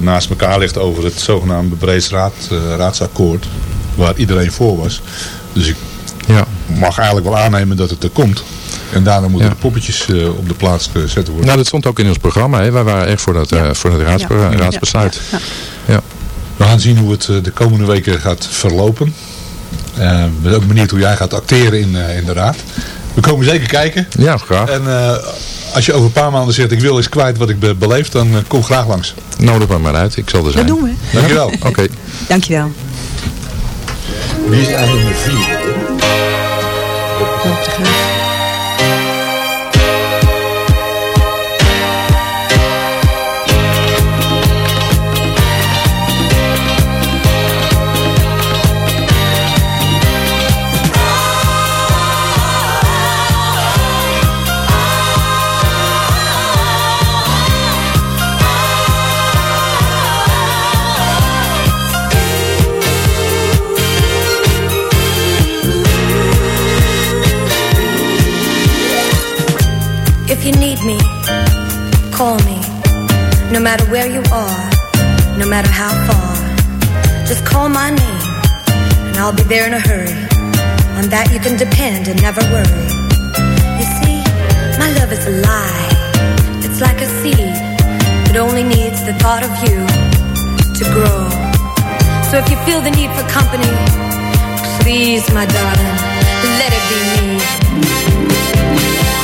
naast elkaar legt over het zogenaamde Breedsraad, eh, raadsakkoord. Waar iedereen voor was. Dus ik
Ja.
Mag eigenlijk wel aannemen dat het er komt. En daarna moeten
Ja.
de poppetjes eh, op de plaats gezet worden.
Nou, dat stond ook in ons programma. Hè. Wij waren echt voor dat, eh, voor dat raads,
Ja.
raadsbesluit.
Ja.
Ja.
We gaan zien hoe het eh, de komende weken gaat verlopen. Eh, Ik ben ook benieuwd hoe jij gaat acteren in, eh, in de raad. We komen zeker kijken.
Ja, graag.
En eh, als je over een paar maanden zegt ik wil eens kwijt wat ik be beleefd, dan eh, kom graag langs.
Nodig me maar uit. Ik zal er zijn.
Dat doen we.
Dankjewel.
Oké.
Dankjewel.
Wie is aan nummer 4?
Op de
matter where you are, no matter how far. Just call my name, and I'll be there in a hurry. On that you can depend and never worry. You see, my love is alive. It's like a seed that only needs the thought of you to grow. So if you feel the need for company, please, my darling, let it be. Me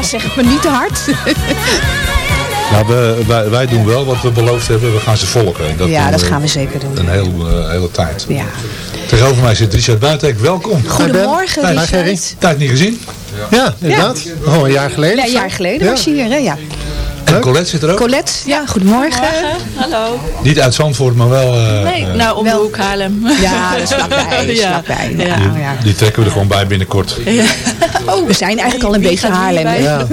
Ja. Zeg het me niet te hard. [LAUGHS]
Nou, we, wij, wij doen wel wat we beloofd hebben. We gaan ze volgen. En
ja, dat
we
gaan we zeker doen.
Een heel, eh, hele tijd.
Ja.
Tegenover mij zit Richard Buitenhek. Welkom.
Goedemorgen,
Tijd-
Richard.
Tijd niet gezien.
Ja, inderdaad. Oh, een jaar geleden.
Ja, een jaar geleden
Ja.
was je hier, hè? Ja.
En Colette zit er ook.
Colette, ja, goedemorgen.
Hallo.
Niet uit Zandvoort, maar wel... eh,
Nee,
eh,
nou om de hoek Haarlem.
Ja, dat is vlakbij. Dat is
Ja.
vlakbij. Ja,
Ja.
ja.
Die trekken we er gewoon bij binnenkort.
Oh, we zijn eigenlijk al een beetje Haarlem.
Ja.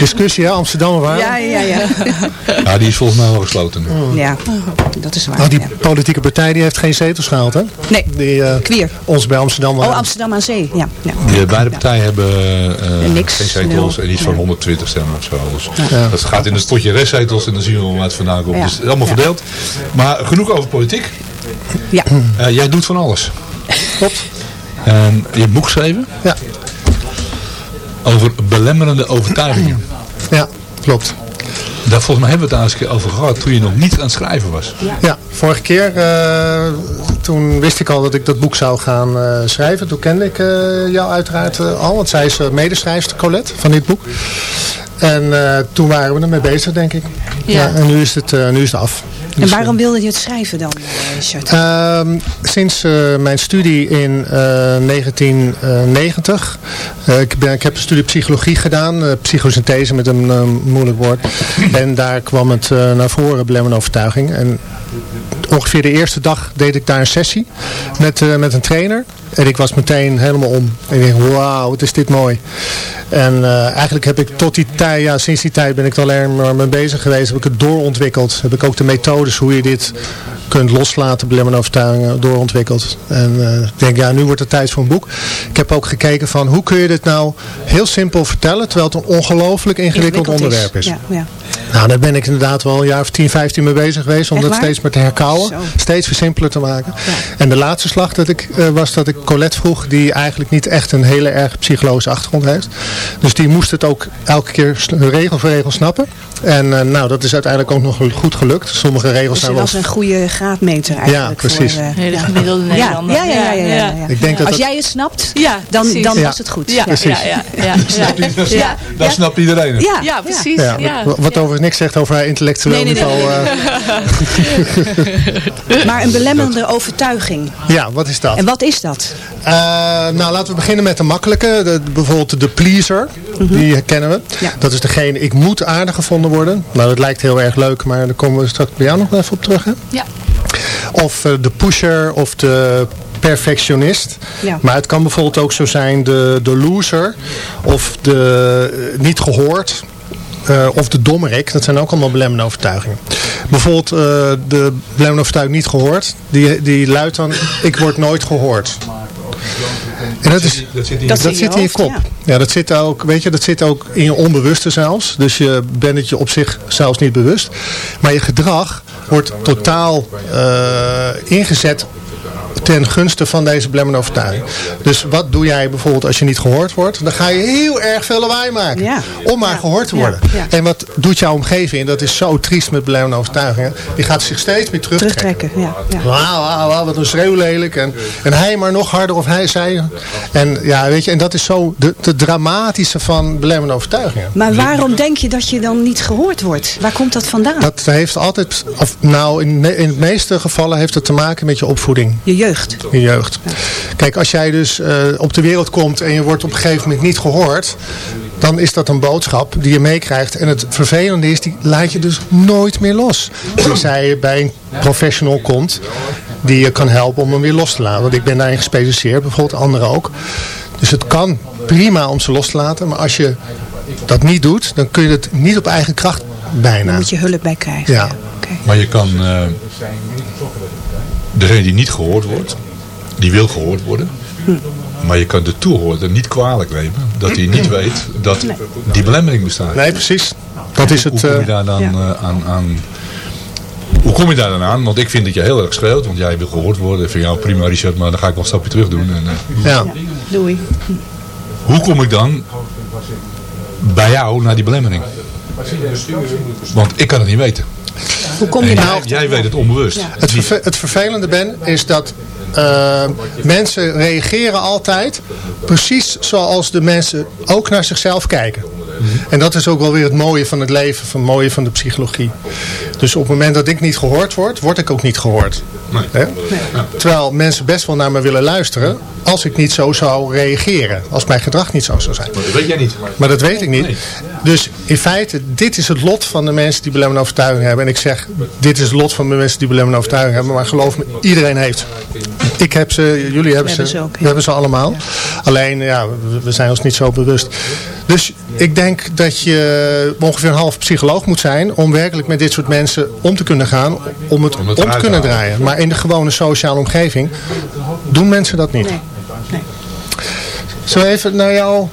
Discussie, hè? Amsterdam waar?
Ja, ja, ja.
Ja, die is volgens mij wel gesloten.
Ja, dat is waar.
Oh, die
ja.
politieke partij die heeft geen zetels gehaald, hè?
Nee,
Die, eh,
Queer.
Ons bij Amsterdam.
Oh. Amsterdam aan Zee. Ja, ja.
Die beide partijen hebben eh,
Niks,
geen zetels
nul.
en iets van
Ja.
120 stemmen of zo. Dus
Ja.
Dat gaat in het potje restzetels en dan zien we wel waar het vandaan komt.
Ja.
Dus het is allemaal
Ja.
verdeeld. Maar genoeg over politiek.
Ja.
Eh, jij doet van alles.
Klopt.
En je hebt boek geschreven
Ja.
Over belemmerende overtuigingen.
ja, klopt.
Daar volgens mij hebben we het daar eens een keer over gehad toen je nog niet aan het schrijven was.
Ja, vorige keer, eh, toen wist ik al dat ik dat boek zou gaan eh, schrijven. Toen kende ik eh, jou uiteraard al, want zij is uh, medeschrijfster Colette van dit boek. En eh, toen waren we ermee bezig, denk ik.
Ja.
en nu is het, eh, nu is het af.
En
Dus,
waarom wilde je het schrijven dan, eh, Richard?
Ehm, sinds eh, mijn studie in eh, 1990. eh, ik, ben, ik heb een studie psychologie gedaan. eh, psychosynthese met een eh, moeilijk woord. en daar kwam het eh, naar voren, belemmerende overtuiging. En ongeveer de eerste dag deed ik daar een sessie met, eh, met een trainer. En ik was meteen helemaal om. En ik dacht, wauw, wat is dit mooi. En eh, eigenlijk heb ik tot die tijd, ja, sinds die tijd ben ik er alleen maar mee bezig geweest. Heb ik het doorontwikkeld. Heb ik ook de methodes hoe je dit kunt loslaten, belemmerende overtuigingen, doorontwikkeld. En eh, ik denk, ja, nu wordt het tijd voor een boek. Ik heb ook gekeken van, hoe kun je dit nou heel simpel vertellen, terwijl het een ongelooflijk ingewikkeld onderwerp is.
Ja, ja.
Nou, daar ben ik inderdaad wel een jaar of 10, 15 mee bezig geweest. Om dat steeds maar te herkauwen.
Zo.
Steeds versimpeler te maken. En de laatste slag dat ik, eh, was dat ik Colette vroeg. Die eigenlijk niet echt een hele erg psychologische achtergrond heeft. Dus die moest het ook elke keer regel voor regel snappen. En eh, nou, dat is uiteindelijk ook nog goed gelukt. Sommige regels
Dus
zijn
dat
wel...
was een goede graadmeter eigenlijk.
Ja, precies.
Voor, eh,
Hele
ja.
gemiddelde
Ja,
Nederlander.
ja, ja, ja, ja, ja, ja.
Ik denk dat
Als jij het snapt,
Ja,
dan, dan
Ja.
was het goed.
Ja,
Precies.
ja, ja, ja, ja, ja. Ja,
Dat snapt iedereen.
Ja,
ja, precies.
Ja,
Ja,
wat- overigens niks zegt over haar intellectueel
Nee, nee, nee,
niveau.
nee,
eh, [LAUGHS]
Maar een belemmerende overtuiging.
ja, wat is dat?
En wat is dat?
Eh, nou, laten we beginnen met de makkelijke. De, bijvoorbeeld de pleaser. Die kennen we.
Mhm. Ja.
Dat is degene, ik moet aardig gevonden worden. Nou, dat lijkt heel erg leuk, maar daar komen we straks bij jou nog even op terug. Hè?
Ja.
Of eh, de pusher of de perfectionist.
Ja.
Maar het kan bijvoorbeeld ook zo zijn de, de loser of de niet gehoord. Eh, of de dommerik, dat zijn ook allemaal belemmerende overtuigingen. Bijvoorbeeld eh, de belemmerende overtuiging niet gehoord, die, die luidt dan, ik word nooit gehoord. En dat, is,
Dat zit in
Dat
je-
zit in
in kop. Ja. dat zit ook, weet je, dat zit ook in je onbewuste zelfs. Dus je bent het je op zich zelfs niet bewust. Maar je gedrag wordt totaal eh, ingezet ten gunste van deze belemmerende overtuiging. Dus wat doe jij bijvoorbeeld als je niet gehoord wordt? Dan ga je heel erg veel lawaai maken.
Ja.
Om maar
Ja.
gehoord te worden.
Ja.
En wat doet jouw omgeving? En dat is zo triest met belemmerende overtuigingen. Die gaat zich steeds meer terugtrekken.
Terugtrekken, ja.
Wauw, wauw, wat een schreeuw lelijk. En, en hij maar nog harder of hij zei. En ja, weet je, en dat is zo de, de dramatische van belemmerende overtuigingen.
Maar waarom denk je dat je dan niet gehoord wordt? Waar komt dat vandaan?
Dat heeft altijd, of nou in, in de meeste gevallen heeft het te maken met je opvoeding.
Je jeugd.
Je jeugd. Kijk, als jij dus eh, op de wereld komt en je wordt op een gegeven moment niet gehoord, dan is dat een boodschap die je meekrijgt. En het vervelende is, die laat je dus nooit meer los. Tenzij je bij een professional komt die je kan helpen om hem weer los te laten. Want ik ben daarin gespecialiseerd, bijvoorbeeld anderen ook. Dus het kan prima om ze los te laten, maar als je dat niet doet, dan kun je het niet op eigen kracht bijna.
Daar moet je hulp bij krijgen.
Ja.
Maar je kan, eh, degene die niet gehoord wordt, die wil gehoord worden. Maar je kan de toehoorder niet kwalijk nemen dat hij niet weet dat die belemmering bestaat.
Nee, precies. Dat is het.
Hoe kom je
eh,
daar dan
ja.
eh, aan, aan... Hoe kom je daar dan aan? Want ik vind dat je heel erg schreeuwt, want jij wil gehoord worden. Ik vind jou prima Richard, maar dan ga ik wel een stapje terug doen. En, eh,
ja.
Doei.
hoe kom ik dan bij jou naar die belemmering? Want ik kan het niet weten.
Hoe kom je daar?
jij, weet het onbewust.
Het, verve- het vervelende ben is dat eh, mensen reageren altijd precies zoals de mensen ook naar zichzelf kijken. En dat is ook wel weer het mooie van het leven, van het mooie van de psychologie. Dus op het moment dat ik niet gehoord word, word ik ook niet gehoord. Hè? Terwijl mensen best wel naar me willen luisteren als ik niet zo zou reageren. Als mijn gedrag niet zo zou zijn.
Maar dat weet jij niet.
Maar dat weet ik niet. Dus in feite, dit is het lot van de mensen die belemmerende overtuiging hebben. En ik zeg, dit is het lot van de mensen die belemmerende overtuiging hebben. Maar geloof me, iedereen heeft ze. Ik heb ze, jullie hebben,
hebben
ze,
ook, ja.
we hebben ze allemaal. Alleen, ja, we, zijn ons niet zo bewust. Dus ik denk dat je ongeveer een half psycholoog moet zijn om werkelijk met dit soort mensen om te kunnen gaan, om het om,
het
te
eruit te
kunnen draaien. Maar in de gewone sociale omgeving doen mensen dat niet. Zo even naar jou,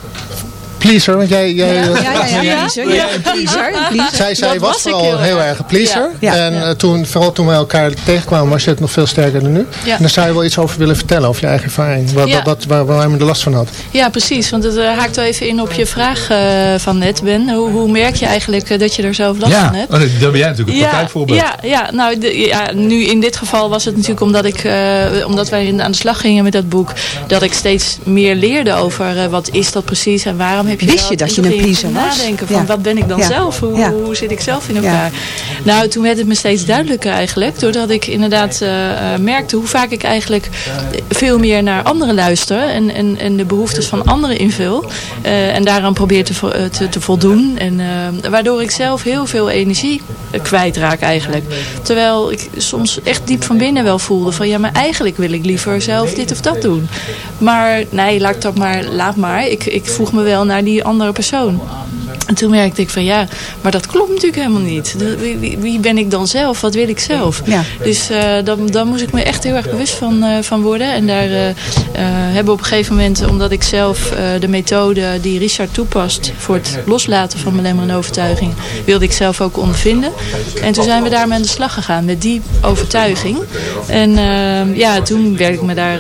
pleaser, want jij... jij
Ja,
eh,
ja, ja, ja, ja. Pleaser, ja, pleaser, pleaser.
zij, zij
Dat
was,
was
vooral
heel
heel,
erg.
erg een pleaser.
Ja.
En
Ja.
eh, toen, vooral toen wij elkaar tegenkwamen was je het nog veel sterker dan nu.
Ja.
En daar zou je wel iets over willen vertellen, over je eigen ervaring. Wat,
Ja.
wat, wat, waar, waar je er last van had.
Ja, precies. Want het eh, haakt wel even in op je vraag eh, van net, Ben. Hoe, hoe merk je eigenlijk dat je er zelf last van hebt?
oh, nee, daar ben jij natuurlijk een
Ja,
praktijkvoorbeeld.
ja, ja, nou de- ja, nu in dit geval was het natuurlijk omdat, ik, eh, omdat wij aan de slag gingen met dat boek, dat ik steeds meer leerde over wat is dat precies en waarom heb je
Wist
dat.
je dat je een pleaser was?
nadenken van
Ja.
wat ben ik dan
Ja.
zelf? Hoe,
Ja.
hoe zit ik zelf in elkaar? Nou, toen werd het me steeds duidelijker eigenlijk, doordat ik inderdaad eh, eh, merkte hoe vaak ik eigenlijk veel meer naar anderen luister en, en, en de behoeftes van anderen invul. eh, en daaraan probeer te, te, te voldoen. En, waardoor ik zelf heel veel energie kwijtraak eigenlijk. Terwijl ik soms echt diep van binnen wel voelde van ja, maar eigenlijk wil ik liever zelf dit of dat doen. Maar nee, laat ik dat maar, laat maar. Ik, ik voeg me wel naar die andere persoon. En toen merkte ik van ja, maar dat klopt natuurlijk helemaal niet. Wie, wie, wie ben ik dan zelf? Wat wil ik zelf?
Ja.
Dus eh, dan, dan moest ik me echt heel erg bewust van, eh, van worden. En daar eh, hebben we op een gegeven moment, omdat ik zelf de methode die Richard toepast voor het loslaten van belemmerende overtuiging, wilde ik zelf ook ondervinden. En toen zijn we daarmee aan de slag gegaan met die overtuiging. En ja, toen werd ik me daar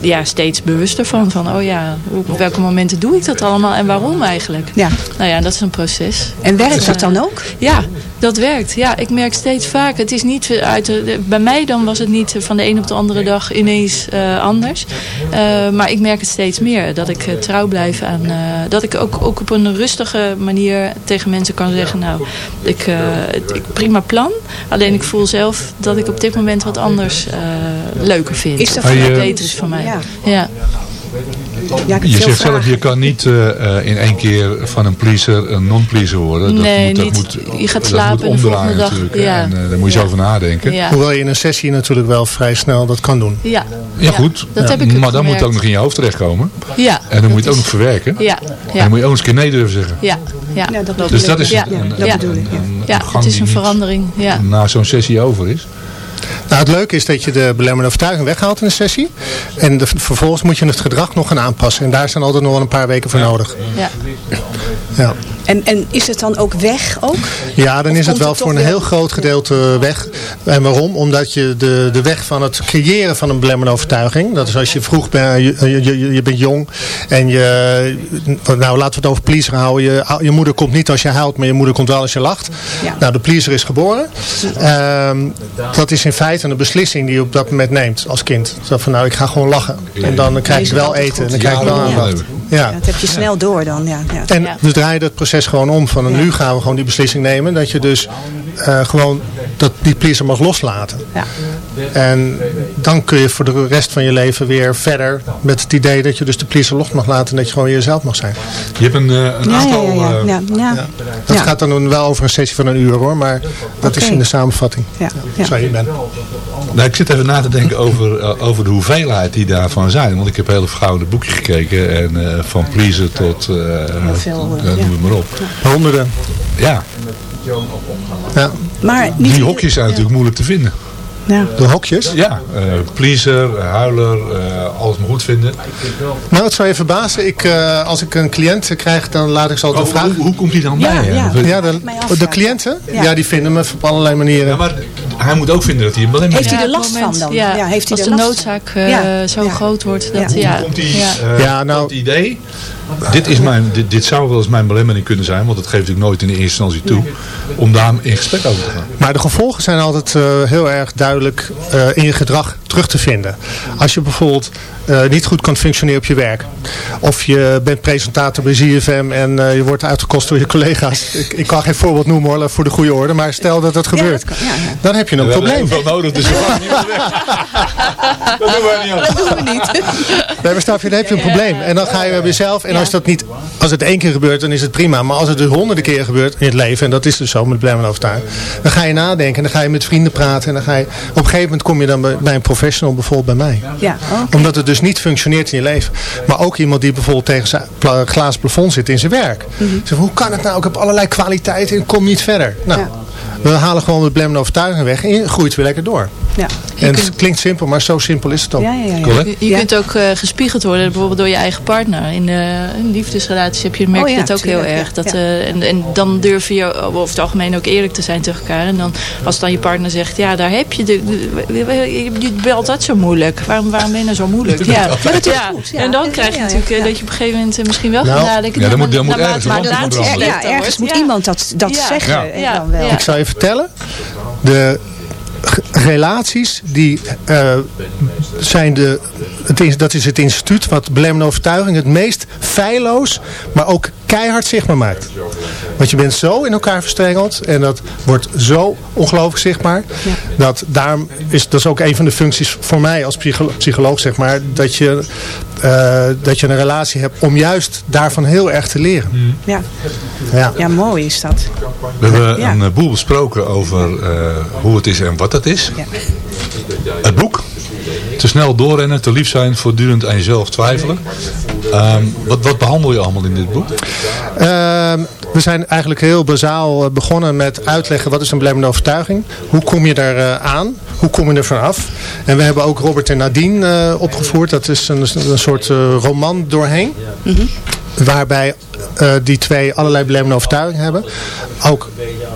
ja, steeds bewuster van. Van oh ja, op welke momenten doe ik dat allemaal en waarom eigenlijk?
Ja.
Nou ja, dat is een proces.
En werkt
Dus,
dat
eh,
dan ook?
Ja, dat werkt. Ja, ik merk steeds vaak. Het is niet uit de, bij mij dan was het niet van de een op de andere dag ineens eh, anders. Eh, maar ik merk het steeds meer. Dat ik eh, trouw blijf aan. eh, dat ik ook, ook op een rustige manier tegen mensen kan zeggen. Nou, ik, eh, het- ik prima plan. Alleen ik voel zelf dat ik op dit moment wat anders eh, leuker vind.
Is dat
van je-
beter is voor mij.
Ja.
ja.
Ja, ik
Je zegt zelf, je kan niet eh, eh, in één keer van een pleaser een non-pleaser worden. Dat
Nee,
moet, dat
niet.
moet,
Je gaat
dat
slapen
moet
en de volgende
omdraaien
dag-
natuurlijk.
ja.
En eh, daar moet je
Ja.
zo over nadenken.
Ja.
Hoewel je in een sessie natuurlijk wel vrij snel dat kan doen.
Ja.
Ja, goed.
Dat
Ja.
heb ik
maar dan moet het ook nog in je hoofd terechtkomen.
Ja.
En dan moet je het
dat
ook nog verwerken.
Ja.
En
Ja.
dan moet je ook eens een keer nee durven zeggen.
Ja, ja.
Ja, dat.
Dus dat is
ja.
een, een,
ja.
een, een,
Ja,
gang
het is een verandering. Ja.
na zo'n sessie over is.
Nou, het leuke is dat je de belemmerende overtuiging weghaalt in de sessie. En de, vervolgens moet je het gedrag nog gaan aanpassen. En daar zijn altijd nog wel een paar weken voor nodig.
Ja.
Ja.
En, en is het dan ook weg ook?
Ja, dan
Of
is het wel
het
voor een heel groot gedeelte weg. En waarom? Omdat je de, de weg van het creëren van een belemmerende overtuiging. Dat is als je vroeg bent, je, je, je, je bent jong. En je, nou laten we het over pleaser houden. Je, je moeder komt niet als je huilt, maar je moeder komt wel als je lacht.
Ja.
Nou, de pleaser is geboren. Ehm, dat is in feite een beslissing die je op dat moment neemt als kind. Zo van nou, ik ga gewoon lachen. En dan krijg ik wel eten. En dan krijg ik wel
Ja,
aandacht.
Ja,
Ja.
dat heb je snel door dan. Ja, ja.
En we draaien het proces gewoon om. Van nu gaan we gewoon die beslissing nemen. Dat je dus eh, gewoon dat die pleaser mag loslaten.
Ja.
En dan kun je voor de rest van je leven weer verder met het idee dat je dus de pleaser los mag laten. En dat je gewoon jezelf mag zijn.
Je hebt een, eh, een
Ja,
aantal...
ja, ja,
eh,
ja, ja.
Dat
Ja.
gaat dan wel over een sessie van een uur hoor. Maar dat is in de samenvatting.
Ja, ja.
Zo je bent.
Nou, ik zit even na te denken [LAUGHS] over, over de hoeveelheid die daarvan zijn. Want ik heb heel vergouwen boekje gekeken. En eh, van pleaser tot... eh
veel, ja.
noem het maar op.
Honderden.
Ja,
Ja.
Maar niet
die hokjes zijn natuurlijk moeilijk te vinden.
Ja.
De hokjes.
Ja, eh, pleaser, eh, huiler, eh, alles maar goed vinden.
Nou, het zou je verbazen. Ik, eh, als ik een cliënt krijg, dan laat ik ze altijd
Oh, hoe,
vragen.
hoe komt die dan
Ja,
bij?
ja.
Ja, de, de cliënten,
Ja.
ja. die vinden me op allerlei manieren.
Ja, maar hij moet ook vinden dat hij een belemmering
Heeft hij er last van dan?
Ja,
heeft hij
als
er
de
last
noodzaak eh,
Ja.
zo
Ja.
groot wordt. Dat,
Ja.
ja.
Komt hij
ja.
eh,
Ja, nou-
op het idee, dit, is mijn, dit, dit zou wel eens mijn belemmering kunnen zijn, want dat geeft ik nooit in de eerste instantie toe, om daar in gesprek over te gaan.
Maar de gevolgen zijn altijd eh, heel erg duidelijk eh, in je gedrag terug te vinden. Als je bijvoorbeeld eh, niet goed kan functioneren op je werk. Of je bent presentator bij ZFM en eh, je wordt uitgekost door je collega's. ik, ik kan geen voorbeeld noemen hoor, voor de goede orde. Maar stel dat dat gebeurt.
dat kan- ja, ja.
Dan heb je een
We hebben
probleem.
heel veel nodig, dus we gaan niet weg. [LAUGHS] Dat doen wij niet.
Dat doen we niet. [LAUGHS]
Nee, maar snap je, dan heb je een probleem. En dan ga je bij jezelf. En als dat niet, als het één keer gebeurt, dan is het prima. Maar als het dus honderden keer gebeurt in het leven, en dat is dus zo met Blem en overtuiging, dan ga je nadenken. En dan ga je met vrienden praten. En dan ga je, op een gegeven moment kom je dan bij, bij een professional, bijvoorbeeld bij mij.
Ja, oké.
Omdat het dus niet functioneert in je leven. Maar ook iemand die bijvoorbeeld tegen zijn glazen plafond zit in zijn werk.
Mhm.
Zeg, hoe kan het nou? Ik heb allerlei kwaliteiten en ik kom niet verder. Nou, we halen gewoon de blem en overtuiging weg en je groeit weer lekker door.
Ja.
En het klinkt simpel, maar zo simpel is het ook.
Ja, ja, ja, ja.
Colette?
Je, je
Ja.
kunt ook eh, gespiegeld worden, bijvoorbeeld door je eigen partner. In, in liefdesrelaties heb je, merk
Oh
je
ja,
dat ook
tuurlijk,
heel erg. Dat,
Ja.
eh, en, en dan durf je over het algemeen ook eerlijk te zijn tegen elkaar. En dan, als dan je partner zegt, ja, daar heb je de, de- je, bent altijd zo moeilijk. Waarom, waarom ben je nou zo moeilijk? [LAUGHS] Ja,
Maar dat is
ja.
goed, ja.
En dan krijg je
ja,
natuurlijk eh,
ja.
dat je op een gegeven moment misschien wel
Nou,
gaat nadenken.
ja, dan moet- dan moet ergens
moet iemand dat, dat
Ja.
zeggen.
Ja.
En dan wel.
Ik zou je vertellen, de relaties die eh, zijn de, het is, dat is het instituut wat belemmerde overtuiging het meest feilloos, maar ook keihard zichtbaar maakt. Want je bent zo in elkaar verstrengeld en dat wordt zo ongelooflijk zichtbaar. Dat daarom is dat is ook een van de functies voor mij als psycho- psycholoog, zeg maar, dat je, eh, dat je een relatie hebt om juist daarvan heel erg te leren.
Ja.
Ja.
ja, mooi is dat.
We hebben
Ja.
een boel besproken over eh, hoe het is en wat het is.
Ja.
Het boek. Te snel doorrennen, te lief zijn, voortdurend aan jezelf twijfelen. Ehm, wat, wat behandel je allemaal in dit boek?
Ehm, we zijn eigenlijk heel bazaal eh, begonnen met uitleggen wat is een belemmerende overtuiging. Hoe kom je daar eh, aan? Hoe kom je er vanaf? En we hebben ook Robert en Nadine eh, opgevoerd. Dat is een, een soort eh, roman doorheen. Waarbij eh, die twee allerlei belemmerende overtuigingen hebben. Ook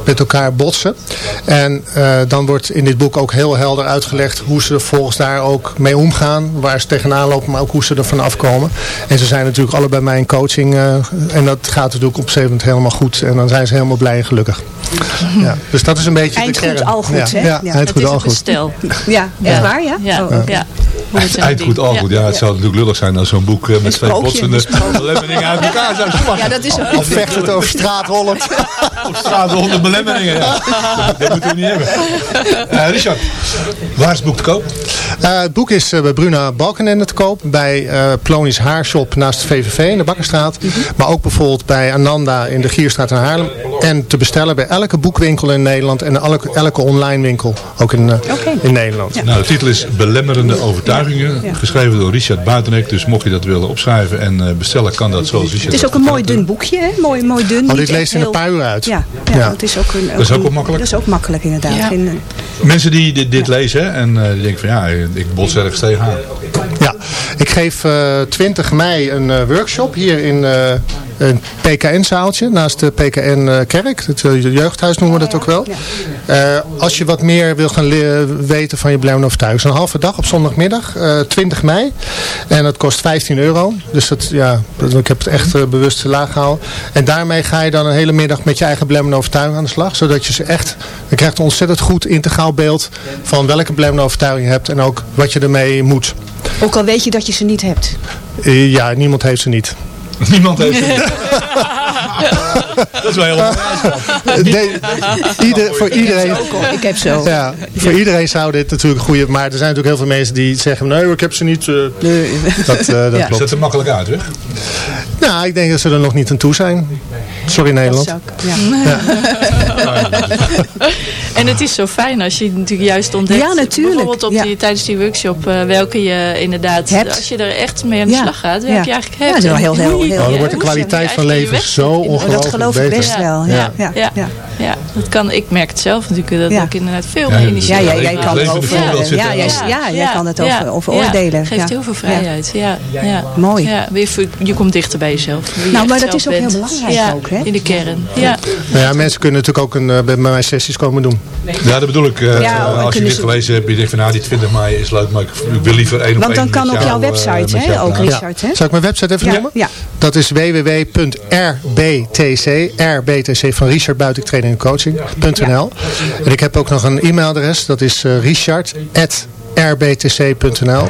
met elkaar botsen. En eh, dan wordt in dit boek ook heel helder uitgelegd hoe ze volgens daar ook mee omgaan. Waar ze tegenaan lopen, maar ook hoe ze er van afkomen. En ze zijn natuurlijk allebei mij in coaching. eh, en dat gaat natuurlijk op een gegeven moment helemaal goed. En dan zijn ze helemaal blij en gelukkig. Ja, dus dat is een beetje
Eind
de
goed,
kern.
al goed,
ja,
hè?
Ja,
Ja.
eind
Het
goed,
is
al goed.
stel.
Ja, echt waar, ja?
Ja,
Oh.
Ja.
Eind goed, al goed. Ja, het zou natuurlijk lullig zijn als zo'n boek eh, met twee botsende belemmeringen uit elkaar zou slaan.
Ja, dat is
Of vecht het over straat.
Op [LAUGHS] straat onder belemmeringen. Ja. Dat moeten we niet hebben. Eh, Richard, waar is het boek te koop?
Eh, het boek is bij Bruna Balkenende te koop. Bij eh Plonisch Haarshop naast de VVV in de Bakkerstraat. Maar ook bijvoorbeeld bij Ananda in de Gierstraat in Haarlem. En te bestellen bij elke boekwinkel in Nederland. En elke, elke online winkel ook in, eh, in Nederland.
Nou, de titel is Belemmerende Overtuigingen. Geschreven door Richard Buitenek. Dus mocht je dat willen opschrijven en eh, bestellen, kan dat zoals Richard
Het is
dat
ook een mooi dun boekje, hè? Mooi, mooi dun.
Oh,
niet
dit leest in een
heel-
paar uur uit.
Ja, ja,
Ja.
het is ook een,
Dat is ook wel makkelijk.
Dat is ook makkelijk inderdaad.
Ja.
Mensen die dit, dit lezen hè, en eh, die denken van ja, ik bots ergens tegenaan.
Ja, ik geef eh 20 mei een eh, workshop hier in eh, een PKN-zaaltje naast de PKN-kerk. Het eh, jeugdhuis noemen we dat ook wel. Eh, als je wat meer wil gaan weten van je blijven overtuiging. Een halve dag op zondagmiddag, eh 20 mei. En dat kost 15 euro. Dus dat, ja, dat- ik heb het echt eh, bewust laag gehouden. En daarmee ga je dan een hele middag met je eigen belemmerende overtuiging aan de slag. Zodat je ze echt, je krijgt een ontzettend goed integraal beeld van welke belemmerende overtuiging je hebt. En ook wat je ermee moet.
Al weet je dat je ze niet hebt.
Eh, Ja, niemand heeft ze niet.
Niemand heeft het. [LAUGHS] [LAUGHS] Dat is wel heel belangrijk.
Nee, ieder, voor iedereen,
ik heb ze ook.
ja, voor iedereen zou dit natuurlijk een goede... Maar er zijn natuurlijk heel veel mensen die zeggen... Nee, ik heb ze niet. eh, dat eh, dat
Ja.
Zet
klopt.
er makkelijk uit, weg.
Nou, ik denk dat ze er nog niet aan toe zijn. Sorry Nederland.
Ja. [LAUGHS]
En het is zo fijn als je natuurlijk juist ontdekt.
Ja, natuurlijk.
Bijvoorbeeld op
Ja.
die, tijdens die workshop eh, welke je inderdaad,
Hebt.
als je er echt mee aan de
Ja.
slag gaat,
Ja.
welke je eigenlijk
Ja,
hebt.
dat is wel heel, heel,
je-
heel-
Oh, dan
ja,
wordt de kwaliteit van leven zo
Oh, dat geloof ik best wel. Ja,
Ja.
Ja,
dat kan, ik merk het zelf natuurlijk, dat
Ja.
ik inderdaad veel meer
ja,
energie
Ja, jij kan erover, ja, ja, jij kan het over, over
Ja,
oordelen.
geeft
Ja.
heel veel vrijheid. Ja. Ja.
Mooi.
Ja, weer voor- je komt dichter bij jezelf. je
Nou, maar dat is ook heel belangrijk
Ja.
ook. Hè?
in de kern. Ja.
Nou ja, mensen kunnen natuurlijk ook een, eh, bij mijn sessies komen doen.
Ja, dat bedoel ik. eh,
Ja,
als je dit
ze-
gelezen hebt, je denkt van nou die 20 mei is leuk, maar ik wil liever één op
Want dan kan op
jou,
jouw
eh,
website, hè, ook. Richard, hè?
Zal ik mijn website even noemen?
ja.
Dat is www.rbtc, RBTC van Richard Buiting En Coaching.nl. En ik heb ook nog een e-mailadres, dat is uh, richard.rbtc.nl.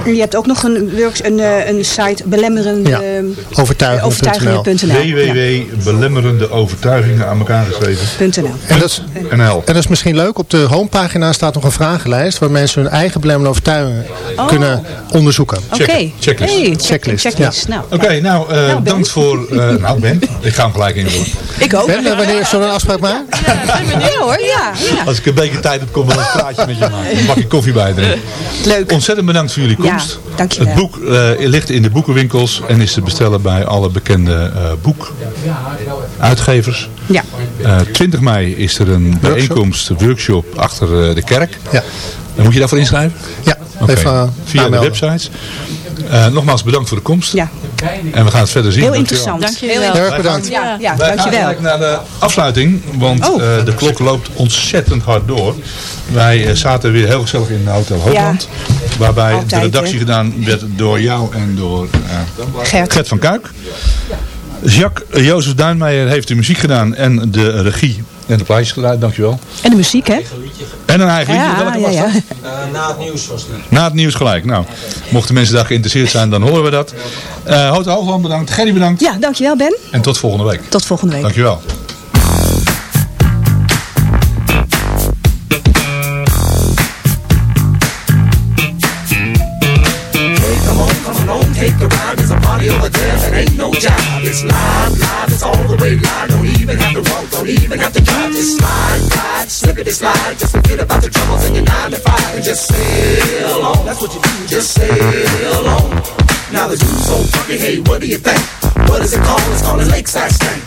En je hebt ook nog een, works- een, eh, een site belemmerende
Ja, overtuigingen.nl.
www.belemmerende aan elkaar geschreven.
.nl.
En dat, is, en dat is misschien leuk, op de homepagina staat nog een vragenlijst waar mensen hun eigen belemmerende overtuigingen
Oh.
kunnen onderzoeken.
Oké.
checklist.
Hey,
Checklist,
checklist. Nou,
Oké, nou, eh dank voor... eh [LAUGHS] nou, Ben, ik ga hem gelijk invullen.
ik ook.
Ben, wanneer zullen we een afspraak maken?
Ja hoor, ja. ja.
Als ik een beetje tijd heb, kom ik wel een praatje met je maken. Een bakje koffie bij drinken.
Leuk.
Ontzettend bedankt voor jullie
Ja,
komst.
dankjewel.
Het boek eh, ligt in de boekenwinkels en is te bestellen bij alle bekende eh boekuitgevers.
Ja.
Eh, 20 mei is er een bijeenkomst, een workshop achter eh, de kerk.
Ja.
Moet je daarvoor inschrijven?
Ja, Even uh,
Via de websites. Eh, nogmaals bedankt voor de komst.
Ja.
En we gaan het verder zien.
Heel interessant.
Dankjewel.
Heel
Heel erg bedankt.
Ja, ja
Wij gaan
dankjewel.
gelijk naar de afsluiting, want
Oh.
eh, de klok loopt ontzettend hard door. Wij eh, zaten weer heel gezellig in Hotel Hoogland, waarbij
Altijd,
de redactie gedaan werd door jou en door eh,
Gert.
Gert van Kuik. Jacques eh, Jozef Duinmeijer heeft de muziek gedaan en de regie en de plaatjes gedraaid, dankjewel.
En de muziek, hè?
En een eigen liedje,
Ja,
welke
ja,
was
ja.
dat?
na het nieuws was het.
Na het nieuws gelijk. Nou, mochten mensen daar geïnteresseerd zijn, dan horen we dat. Eh Hotel Hoogland bedankt, Gerry bedankt
Ja, dankjewel Ben.
en tot volgende week.
Tot volgende week.
Dankjewel.
Hey, come on, come on, take a ride. There's a party over there that ain't no job. It's live, live, it's all the way live. Don't even have to walk, don't even have to drive. Just slide, slippity slide. Just forget about the troubles in your nine to five and just sail on. That's what you do, just sail on. Now the dude's so funky, hey, what do you think? What is it called? It's called a lakeside stank.